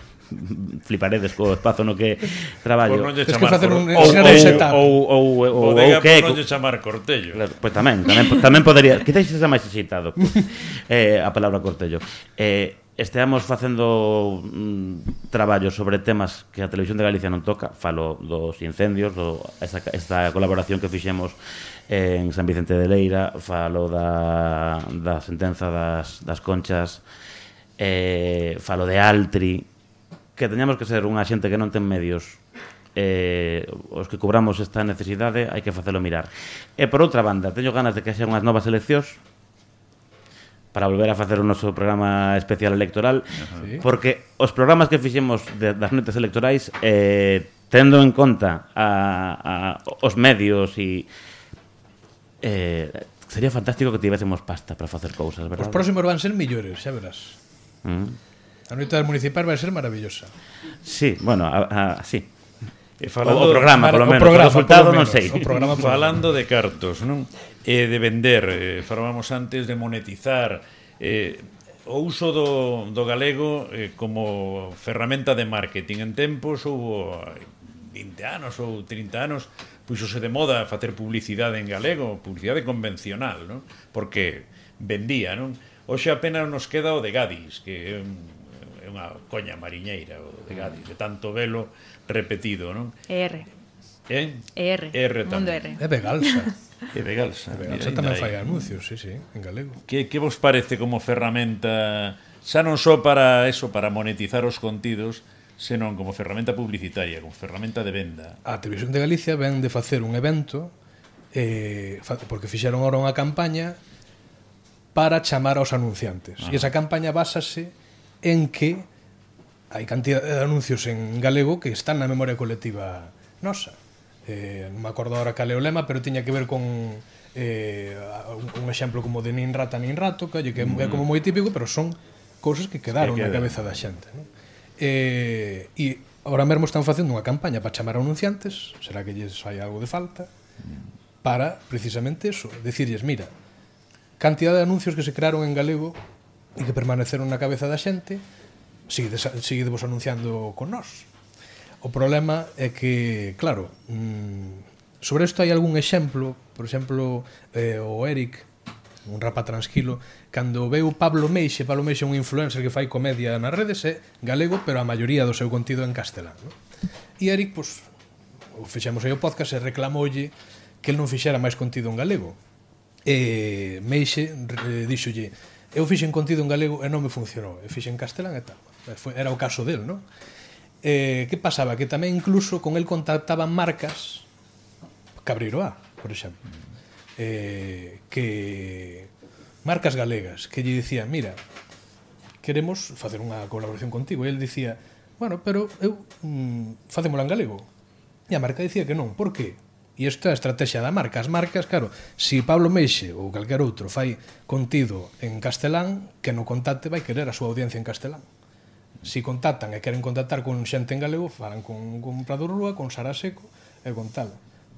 fliparedes co espazo no que traballo. Por non lle chamar un, ou, ou, ou, ou, ou, ou, que... non lle chamar cortello. Claro, pois pues tamén, tamén, tamén podería... Quizáis xa máis excitado pois, eh, a palabra cortello. Eh, esteamos facendo mm, traballo sobre temas que a Televisión de Galicia non toca, falo dos incendios, do, esta, esta colaboración que fixemos en San Vicente de Leira, falo da, da sentenza das, das conchas, eh, falo de Altri, que teñamos que ser unha xente que non ten medios eh, os que cobramos esta necesidade hai que facelo mirar. E por outra banda, teño ganas de que haxa unhas novas eleccións para volver a facer o noso programa especial electoral, sí. porque os programas que fixemos de, das noites electorais eh, tendo en conta a, a, os medios e eh, sería fantástico que tivésemos pasta para facer cousas, verdad? Os próximos van ser millores, xa verás. Mm. A noite municipal vai ser maravillosa. Sí, bueno, a, a, sí. E falando, o, o programa, polo menos, o, programa, o resultado menos, non sei. O programa, falando de cartos, non? Eh, de vender, eh, falábamos antes de monetizar, eh, o uso do, do galego eh, como ferramenta de marketing en tempos houve eh, 20 anos ou 30 anos puxose de moda facer publicidade en galego, publicidade convencional, non? Porque vendía, non? Hoxe apenas nos queda o de Gadis, que é un é unha coña mariñeira o de Cádiz, de tanto velo repetido, non? R. Eh? R. R tamén. Mundo R. É de Galsa. É de Galsa. É de Galsa tamén fai anuncios, sí, sí, en galego. Que, que vos parece como ferramenta xa non só para eso, para monetizar os contidos, senón como ferramenta publicitaria, como ferramenta de venda. A Televisión de Galicia ven de facer un evento eh, porque fixeron ahora unha campaña para chamar aos anunciantes. Ah. E esa campaña básase en que hai cantidad de anuncios en galego que están na memoria colectiva nosa. Eh, non me acordo agora cal é o lema, pero tiña que ver con eh, un, un exemplo como de nin rata nin rato, que, que mm. é como moi típico, pero son cousas que quedaron que queda. na cabeza da xente. Non? Eh, e ahora mesmo están facendo unha campaña para chamar a anunciantes, será que lles hai algo de falta, para precisamente eso, decirlles, mira, cantidad de anuncios que se crearon en galego e que permaneceron na cabeza da xente, seguides, seguidevos anunciando con nós. O problema é que, claro, mm, sobre isto hai algún exemplo, por exemplo, eh, o Eric, un rapa tranquilo, cando veu Pablo Meixe, Pablo Meixe é un influencer que fai comedia nas redes, é galego, pero a maioría do seu contido en castelán. No? E Eric, pois, o fixemos aí o podcast e reclamoulle que el non fixera máis contido en galego. E Meixe eh, dixolle, eu fixen contido en galego e non me funcionou. Eu fixen castelán e tal. Foi, Era o caso del, non? Eh, que pasaba? Que tamén incluso con el contactaban marcas Cabriroa, por exemplo. Eh, que marcas galegas que lle dicían, mira, queremos facer unha colaboración contigo. E el dicía, bueno, pero eu mm, facémola en galego. E a marca dicía que non. Por que? E isto é a estrategia da marca. As marcas, claro, se Pablo Meixe ou calquer outro fai contido en castelán, que no contacte vai querer a súa audiencia en castelán. Se contactan e queren contactar con xente en galego, falan con, con Prado Rúa, con Sara Seco e con tal.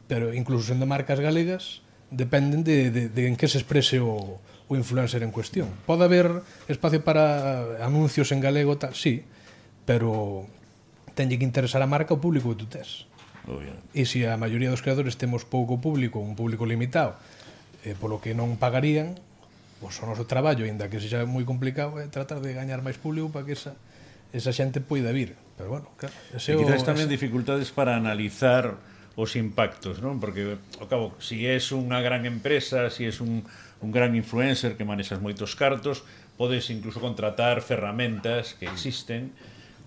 Pero incluso sendo marcas galegas dependen de, de, de en que se exprese o, o influencer en cuestión. Pode haber espacio para anuncios en galego, tal, sí, pero tenlle que interesar a marca o público que tú tes. E se a maioría dos creadores temos pouco público, un público limitado, eh, polo que non pagarían, pois o noso traballo, aínda que sexa moi complicado, é tratar de gañar máis público para que esa, esa xente poida vir. Pero bueno, claro, ese e quizás o, tamén ese... dificultades para analizar os impactos, non? Porque, ao cabo, se si és unha gran empresa, se si és un, un gran influencer que manexas moitos cartos, podes incluso contratar ferramentas que existen,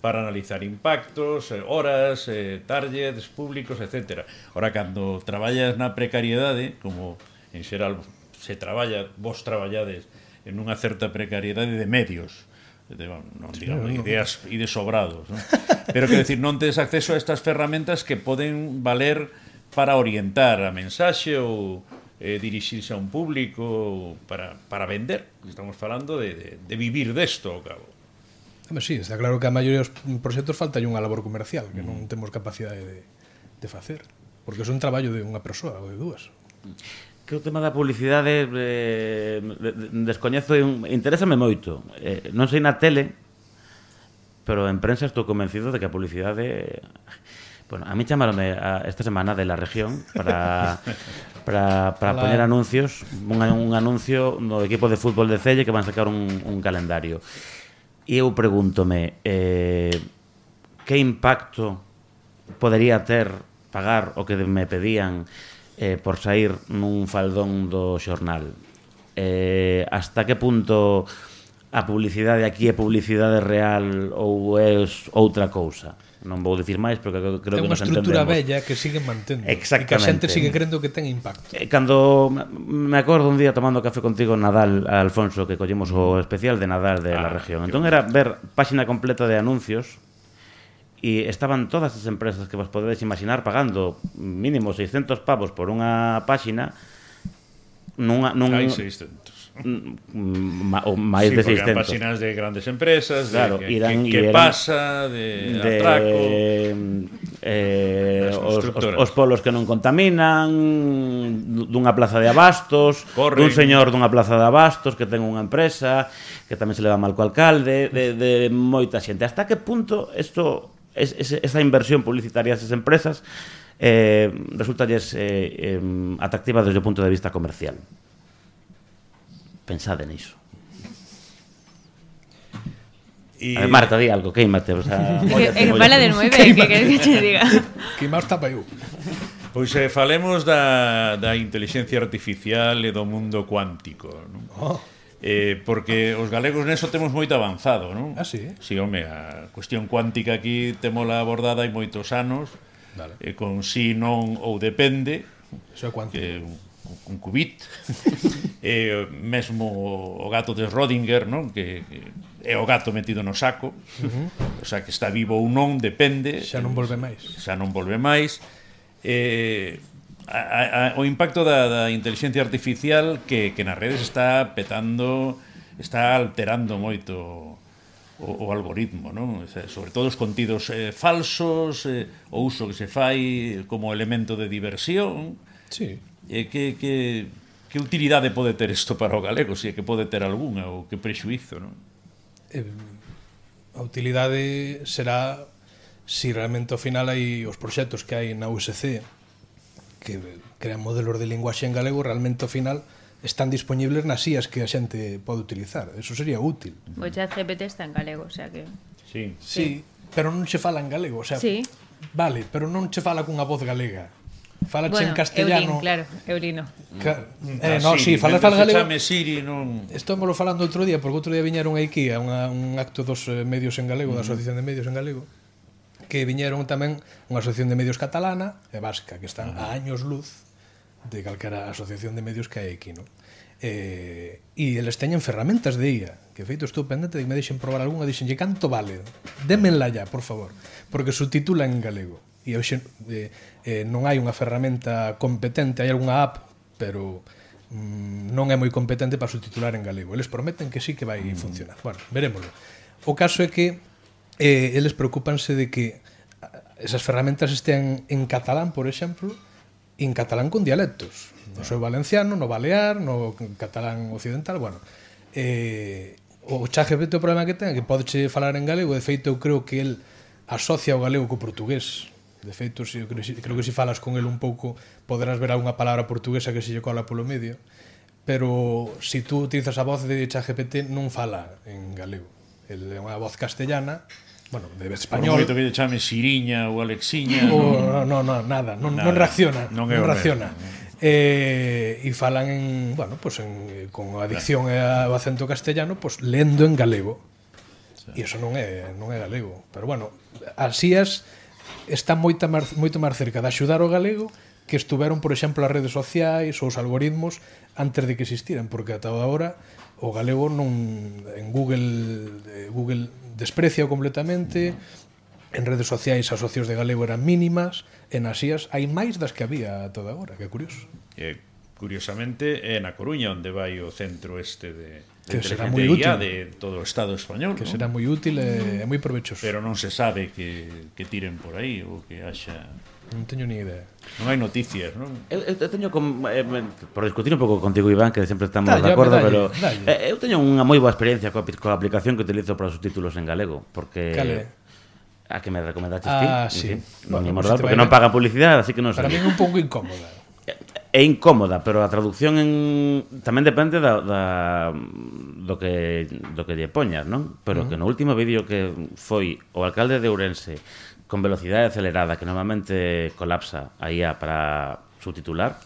para analizar impactos, eh, horas, eh, targets, públicos, etc. Ora, cando traballas na precariedade, como en xeral se traballa, vos traballades en unha certa precariedade de medios, de, bueno, non digamos, sí, ideas e de sobrados, ¿no? pero que decir, non tedes acceso a estas ferramentas que poden valer para orientar a mensaxe ou eh, dirixirse a un público para, para vender, estamos falando de, de, de vivir desto, ao cabo. Home, sí, está claro que a maioría dos proxectos falta unha labor comercial que non mm. temos capacidade de, de facer porque é un traballo de unha persoa ou de dúas mm. Que o tema da publicidade eh, descoñezo e interésame moito eh, non sei na tele pero en prensa estou convencido de que a publicidade Bueno, a mí chamarome a esta semana de la región para *laughs* para, para Hola. poner anuncios, un, un anuncio no equipo de fútbol de Celle que van a sacar un, un calendario. E eu pregúntome eh, que impacto podería ter pagar o que me pedían eh, por sair nun faldón do xornal. Eh, hasta que punto a publicidade aquí é publicidade real ou é outra cousa? non vou dicir máis porque creo é que nos entendemos. É unha estrutura vella que sigue mantendo. Exactamente. E que a xente sigue crendo que ten impacto. E cando me acordo un día tomando café contigo Nadal a Alfonso que collemos o especial de Nadal de ah, la región. Entón era ver páxina completa de anuncios e estaban todas as empresas que vos podedes imaginar pagando mínimo 600 pavos por unha páxina nunha, nun, Ai, Mm, ma, o máis sí, de 600. Sí, páxinas de grandes empresas, claro, de que, irán, que, que irán, pasa, de, de atraco... Eh, os, os, os polos que non contaminan, dunha plaza de abastos, Corren. dun señor dunha plaza de abastos que ten unha empresa, que tamén se leva mal co alcalde, de, de moita xente. Hasta que punto isto es, es, esa inversión publicitaria a esas empresas eh, resulta eh, eh, atractiva desde o punto de vista comercial. Pensade niso. Y... A ver, Marta, di algo, queimate, o sea... *laughs* É que eh, fala de nueve, que queres que te diga? *laughs* Queimaos tapa eu. Pois eh, falemos da, da inteligencia artificial e do mundo cuántico, non? Oh. Eh, porque os galegos neso temos moito avanzado, non? Ah, sí? Si, sí, home, a cuestión cuántica aquí temola abordada hai moitos anos, vale. eh, con si, non ou depende. Eso é cuántico. Que, un qubit *laughs* e mesmo o gato de Rodinger non? Que, que é o gato metido no saco uh -huh. o sea que está vivo ou non depende xa non volve máis xa non volve máis e, a, a, o impacto da, da inteligencia artificial que, que nas redes está petando está alterando moito o, o algoritmo, non? Sobre todo os contidos eh, falsos, eh, o uso que se fai como elemento de diversión. Sí. E que, que, que utilidade pode ter isto para o galego, se é que pode ter algunha, ou que prexuizo, non? Eh, a utilidade será se si realmente ao final hai os proxectos que hai na USC que crean modelos de linguaxe en galego realmente ao final están disponibles nas IAs que a xente pode utilizar. Eso sería útil. O chat GPT está en galego, o sea que... Sí. Sí, sí. pero non se fala en galego, o sea... Sí. Vale, pero non se fala cunha voz galega. Falache bueno, en castellano. Eulín, claro, eulino. Ca eh, ah, no, Siri, sí, falas fal galego. Siri, non... Estómolo falando outro día, porque outro día viñeron aquí a unha, un acto dos eh, medios en galego, mm. da Asociación de Medios en Galego, que viñeron tamén unha asociación de medios catalana e vasca, que están a mm. años luz de calquera asociación de medios que hai aquí, non? Eh, e eles teñen ferramentas de IA que feito estou pendente de que me deixen probar algunha dixenlle canto vale, démenla ya, por favor porque subtitula en galego e hoxe, eh, eh, non hai unha ferramenta competente, hai algunha app, pero mm, non é moi competente para subtitular en galego. Eles prometen que sí que vai mm. funcionar. Bueno, verémoslo. O caso é que eh, eles preocupanse de que ah, esas ferramentas estean en catalán, por exemplo, en catalán con dialectos. No seu valenciano, no balear, no catalán occidental, bueno. Eh, o ChatGPT o problema que ten é que podeche falar en galego, de feito eu creo que el asocia o galego co portugués De feito, se, creo que se si falas con el un pouco poderás ver algunha palabra portuguesa que se lle cola polo medio pero se si tú utilizas a voz de ChatGPT non fala en galego. El é unha voz castellana, bueno, de español. Por moito que lle chame Siriña ou Alexiña, o, non, non, no, nada, non, nada. non reacciona, non, non reacciona. Eh, e falan en, bueno, pues en, eh, con a dicción e claro. o acento castellano, pues lendo en galego. Sí. E iso non é non é galego, pero bueno, así es está moita mar, moito máis cerca de axudar o galego que estuveron, por exemplo, as redes sociais ou os algoritmos antes de que existiran, porque ata agora o galego non en Google eh, Google desprecia completamente, en redes sociais as socios de galego eran mínimas, en Asías hai máis das que había toda agora, que curioso. E curiosamente é na Coruña onde vai o centro este de de que será moi útil de todo o Estado español que ¿no? será moi útil eh, e, e moi provechoso pero non se sabe que, que tiren por aí ou que haxa Non teño ni idea. Non hai noticias, non? Eu, eu teño con, eh, por discutir un pouco contigo Iván, que sempre estamos dalle, de acordo, dalle, pero dalle. Eh, eu teño unha moi boa experiencia coa, coa aplicación que utilizo para os subtítulos en galego, porque Cale a que me recomendaste ah, ti. Sí. sí. Bueno, no, pues porque non pagan publicidade, así que non sei. Para mí é un pouco incómoda. Eh, é incómoda, pero a traducción en... tamén depende da, da, do que do que lle poñas, non? Pero uh -huh. que no último vídeo que foi o alcalde de Ourense con velocidade acelerada que normalmente colapsa a IA para subtitular,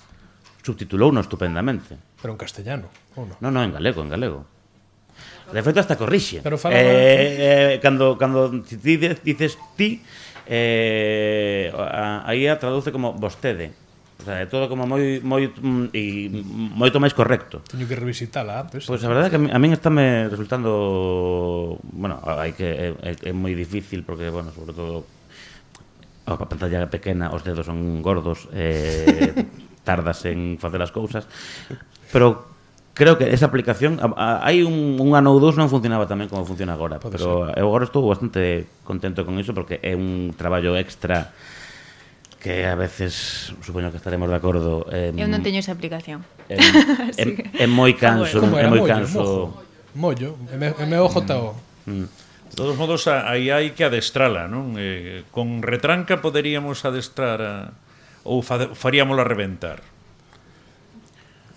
subtitulou no estupendamente. Pero en castellano, ou non? Non, non, en galego, en galego. De feito hasta corrixe. Pero fala eh, eh, cando cando ti dices ti eh, a, a traduce como vostede sea, é todo como moi moi mm, e moito máis correcto. Teño que revisitala antes. Pois a verdade é que a min estáme resultando, bueno, hai que é, é moi difícil porque bueno, sobre todo a pantalla pequena, os dedos son gordos, eh *laughs* tardas en facer as cousas. Pero creo que esa aplicación a, a, hai un, un ano ou dous non funcionaba tamén como funciona agora, Pode pero ser. eu agora estou bastante contento con iso porque é un traballo extra que a veces, supoño que estaremos de acordo... Eh, eu non teño esa aplicación. É é, moi canso, é moi canso... Mollo, mm. é MOJO. Mm. De todos modos, aí hai que adestrala, non? Eh, con retranca poderíamos adestrar a, ou fa, faríamola reventar.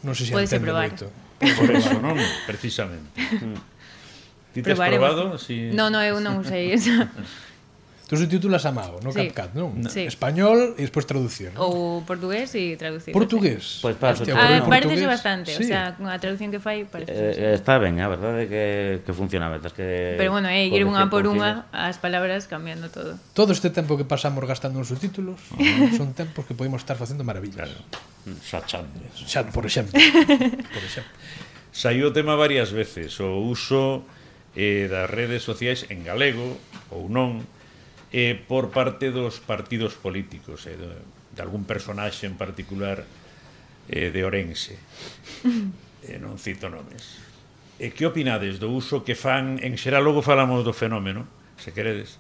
Non sei se Puedes entende moito. Por eso, non? Precisamente. Mm. Ti tes probado? Si... No, no, eu non usei esa. *laughs* tú subtítulas a amago, no sí. CapCut, non? No. Sí. Español e despois traducción. Ou portugués e traducir. Portugués. Pois pues, Hostia, ah, parece bastante, sí. o sea, a traducción que fai parece. Eh, está ben, eh, a verdade que que funciona, verdad que Pero bueno, é eh, ir unha por unha as palabras cambiando todo. Todo este tempo que pasamos gastando en subtítulos, uh -huh. son tempos que podemos estar facendo maravillas. Claro. Sachando. Chat, por exemplo. *laughs* por exemplo. Saiu o tema varias veces o uso eh, das redes sociais en galego ou non eh, por parte dos partidos políticos, eh, de, de algún personaxe en particular eh, de Orense. *laughs* Eh, non cito nomes. E que opinades do uso que fan, en xeral logo falamos do fenómeno, se queredes,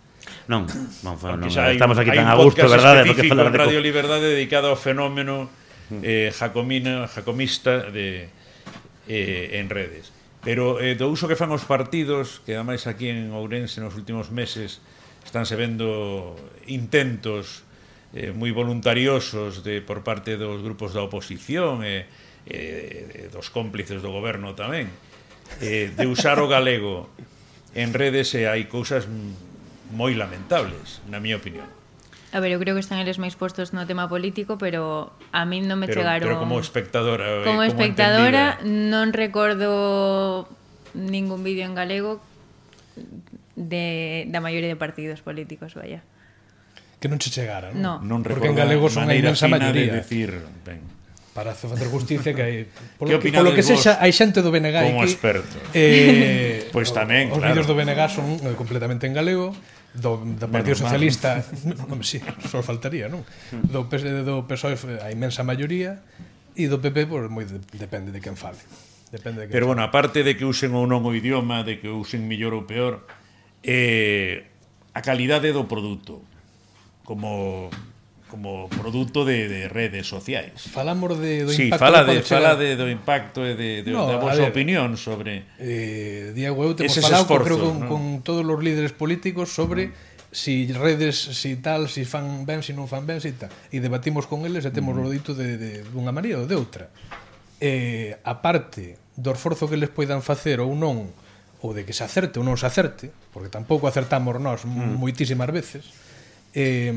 Non, non, non, non estamos aquí tan a gusto, verdade, porque falar de Radio Liberdade dedicado ao fenómeno mm. eh, jacomina, jacomista de eh, en redes. Pero eh, do uso que fan os partidos, que ademais aquí en Ourense nos últimos meses estánse vendo intentos eh, moi voluntariosos de por parte dos grupos da oposición e eh, eh, dos cómplices do goberno tamén eh, de usar o galego en redes e hai cousas moi lamentables, na miña opinión. A ver, eu creo que están eles máis postos no tema político, pero a min non me pero, chegaron... Pero como espectadora... Eh, como, como espectadora entendida. non recordo ningún vídeo en galego de, da maioría de partidos políticos, vaya. Que non che chegaran. No. Non Porque en galego son a inmensa maioría. De decir, ben, para facer justicia que hai *laughs* polo que, polo que sexa hai xente do BNG como que, experto. Eh, *laughs* pois pues tamén, os, claro. Os vídeos do BNG son eh, completamente en galego do, do Partido Menos Socialista, *laughs* non, si, sí, só faltaría, non? Do, do PSOE a imensa maioría e do PP por moi de, depende de quen fale. Depende de quen Pero fale. bueno, aparte de que usen ou non o idioma, de que usen mellor ou peor, eh, a calidade do produto como como produto de, de redes sociais. Falamos de do sí, impacto. Fala de, fala de, do impacto e de, de, no, da vosa ver, opinión sobre eh, Diego, eu temos falado esforzos, creo, con, ¿no? con todos os líderes políticos sobre mm si redes, si tal, si fan ben, si non fan ben, si tal. E debatimos con eles e temos mm. o dito de, de, dunha maneira ou de outra. Eh, a parte do esforzo que les poidan facer ou non ou de que se acerte ou non se acerte, porque tampouco acertamos nós mm. moitísimas veces, eh,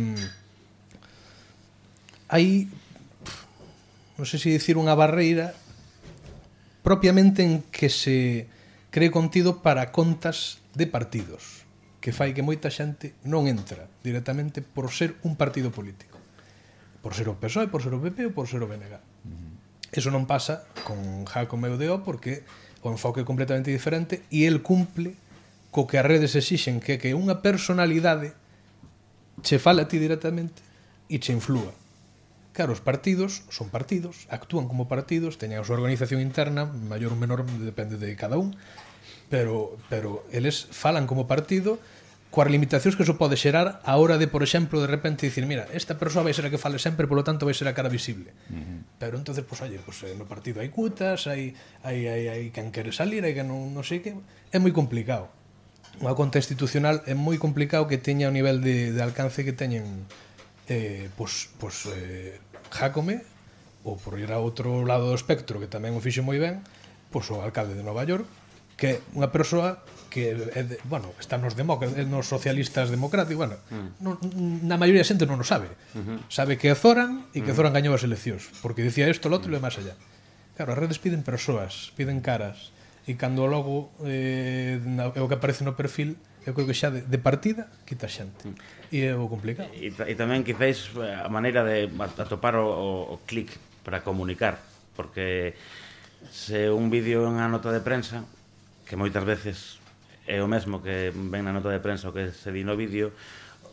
hai, non sei se dicir unha barreira, propiamente en que se cree contido para contas de partidos, que fai que moita xente non entra directamente por ser un partido político. Por ser o PSOE, por ser o PP ou por ser o BNG. Mm. Mm-hmm. Eso non pasa con Jacome Odeo porque o enfoque completamente diferente e el cumple co que as redes exixen que que unha personalidade che fala a ti directamente e che inflúa. Claro, os partidos son partidos, actúan como partidos, teñen a súa organización interna, maior ou menor depende de cada un, pero pero eles falan como partido coas limitacións que eso pode xerar a hora de, por exemplo, de repente dicir, mira, esta persoa vai ser a que fale sempre, polo tanto vai ser a cara visible. Uh -huh. Pero entonces, pois, pues, oye, pues, eh, no partido hai cutas, hai, hai, hai, hai quen quere salir, hai que non, non sei que... É moi complicado. Unha conta institucional é moi complicado que teña o nivel de, de alcance que teñen eh, pois, pois, eh, Jacome, ou por ir a outro lado do espectro, que tamén o fixo moi ben, pois o alcalde de Nova York, que é unha persoa que é de, bueno, están nos demócratas, nos socialistas democráticos, bueno, mm. non, na maioría da xente non o sabe. Uh -huh. Sabe que Zoran e que mm-hmm. uh. Zoran gañou as eleccións, porque dicía isto, lo outro e máis allá. Claro, as redes piden persoas, piden caras, e cando logo eh, na, é o que aparece no perfil, eu creo que xa de, de partida quita xente mm. e é o complicado e, e tamén quizáis eh, a maneira de atopar o, o clic para comunicar porque se un vídeo é unha nota de prensa que moitas veces é o mesmo que ven na nota de prensa o que se di no vídeo,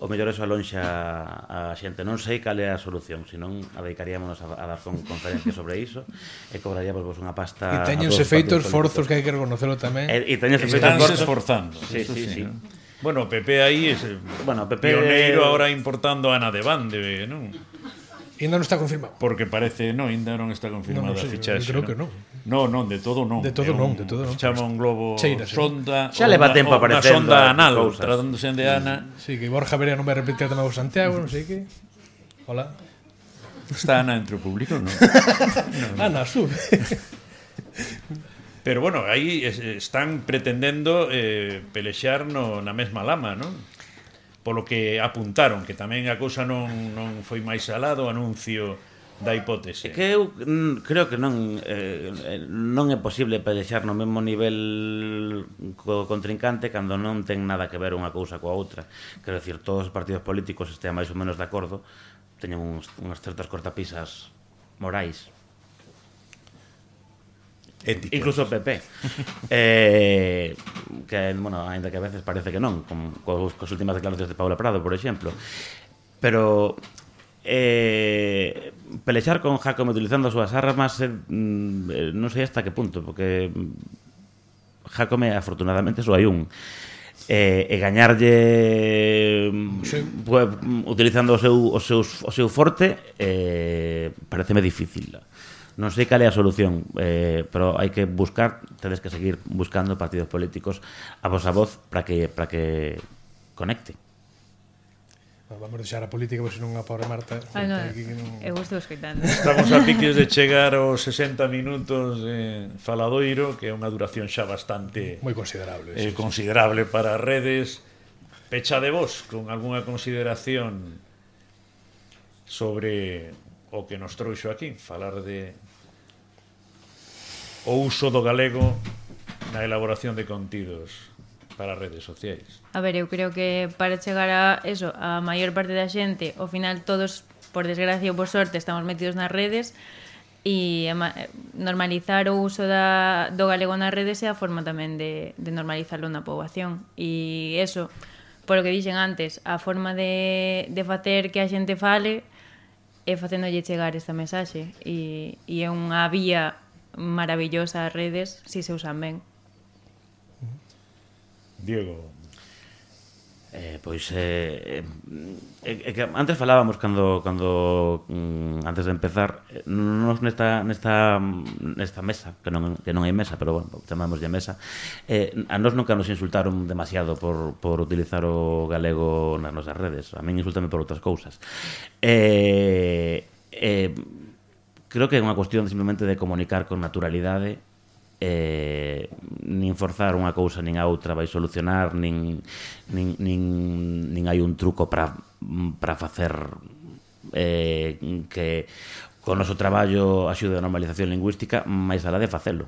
o mellor eso alonxa a, a xente. Non sei cal é a solución, senón dedicaríamonos a, a dar con conferencias sobre iso e cobraríamos vos unha pasta... E teñense feitos forzos que hai que reconocelo tamén. E, e teñense feitos forzos. esforzando. Sí, sí, sí. sí. ¿no? Bueno, Pepe aí é bueno, Pepe... pioneiro ahora importando a Ana de Bande, non? Ainda non está confirmado. Porque parece, no, ainda non está confirmada no, no, a fichaxe. Creo no? que non. No, non, de todo non. De todo non, un, de todo non. Chama un globo Cheira, sonda. Xa leva tempo aparecendo. Unha sonda anal, cosas. tratándose de Ana. Mm. Sí, que Borja Berea non vai repetir tamén o Santiago, non sei que. Hola. Está Ana entre o público, non? *laughs* no, no. Ana, sube. Pero bueno, aí están pretendendo eh, pelexar no, na mesma lama, non? polo que apuntaron, que tamén a cousa non, non foi máis alado o anuncio da hipótese. É que eu mm, creo que non eh, non é posible pelexar no mesmo nivel co contrincante cando non ten nada que ver unha cousa coa outra. Quero dicir, todos os partidos políticos estean máis ou menos de acordo, teñen uns, unhas certas cortapisas morais Éticos. Incluso o PP. *laughs* eh, que, bueno, ainda que a veces parece que non, con, cos, cos últimas declaracións de Paula Prado, por exemplo. Pero eh, pelexar con Jacome utilizando as súas armas eh, mm, non sei hasta que punto, porque Jacome afortunadamente só hai un eh, e gañarlle mm, sí. pues, utilizando o seu, o, seus, o seu forte eh, pareceme difícil. Non sei cal é a solución, eh, pero hai que buscar, tedes que seguir buscando partidos políticos a vosa voz para que para que conecte. Vamos deixar a política, pois non a pobre Marta. Ah, no, aquí, non... Eu estou escoitando. Estamos a piques de *laughs* chegar aos 60 minutos de faladoiro, que é unha duración xa bastante... Moi considerable. Eh, sí, considerable sí. para redes. Pecha de vos, con algunha consideración sobre o que nos trouxo aquí, falar de o uso do galego na elaboración de contidos para redes sociais. A ver, eu creo que para chegar a eso, a maior parte da xente, ao final todos, por desgracia ou por sorte, estamos metidos nas redes e eh, eh, normalizar o uso da, do galego nas redes é a forma tamén de, de normalizarlo na poboación. E eso, polo que dixen antes, a forma de, de facer que a xente fale e facéndolle chegar esta mensaxe e, e é unha vía maravillosa as redes se se usan ben. Diego, Eh, pois eh, eh, eh, que antes falábamos cando cando mm, antes de empezar eh, nos nesta nesta nesta mesa, que non que non hai mesa, pero bueno, chamamos de mesa. Eh, a nós nunca nos insultaron demasiado por por utilizar o galego nas nosas redes. A min insultame por outras cousas. Eh, eh creo que é unha cuestión simplemente de comunicar con naturalidade eh, nin forzar unha cousa nin a outra vai solucionar nin, nin, nin, nin hai un truco para para facer eh, que o noso traballo axude a normalización lingüística máis alá de facelo.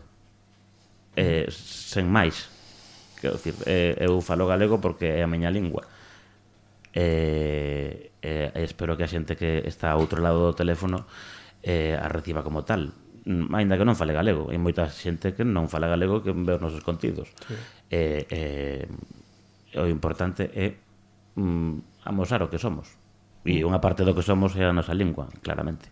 Eh, sen máis. Quero dicir, eh, eu falo galego porque é a miña lingua. Eh, eh, espero que a xente que está a outro lado do teléfono eh, a reciba como tal. Mm, aínda que non fale galego, hai moita xente que non fala galego que ve os nosos contidos. Sí. Eh, eh, o importante é mm, amosar o que somos. E mm. unha parte do que somos é a nosa lingua, claramente.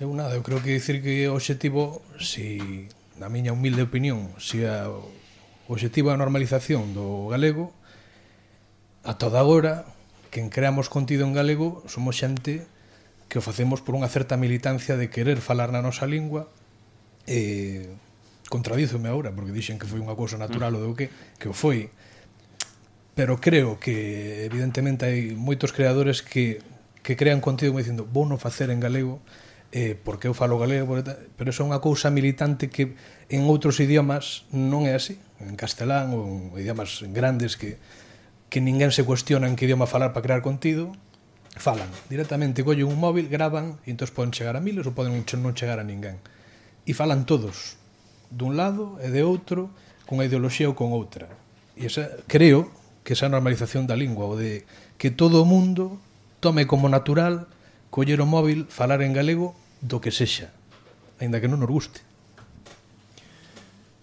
Eu nada, eu creo que dicir que o objetivo, si, na miña humilde opinión, si a, o objetivo é a normalización do galego, a toda agora, quen creamos contido en galego somos xente que o facemos por unha certa militancia de querer falar na nosa lingua e eh, contradízome agora porque dixen que foi unha cousa natural mm. ou do que que o foi pero creo que evidentemente hai moitos creadores que que crean contido como dicindo vou non facer en galego eh, porque eu falo galego pero iso é unha cousa militante que en outros idiomas non é así en castelán ou en idiomas grandes que que ninguén se cuestiona en que idioma falar para crear contido falan, directamente collen un móvil, graban e entón poden chegar a miles ou poden non chegar a ninguén. E falan todos dun lado e de outro cunha ideoloxía ou con outra. E esa, creo que esa normalización da lingua o de que todo o mundo tome como natural coller o móvil, falar en galego do que sexa aínda que non nos guste.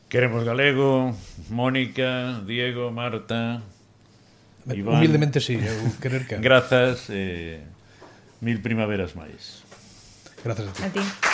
Queremos galego, Mónica, Diego, Marta, Iván, Humildemente sí, eu querer que. Grazas, eh, mil primaveras máis. Grazas a ti. A ti.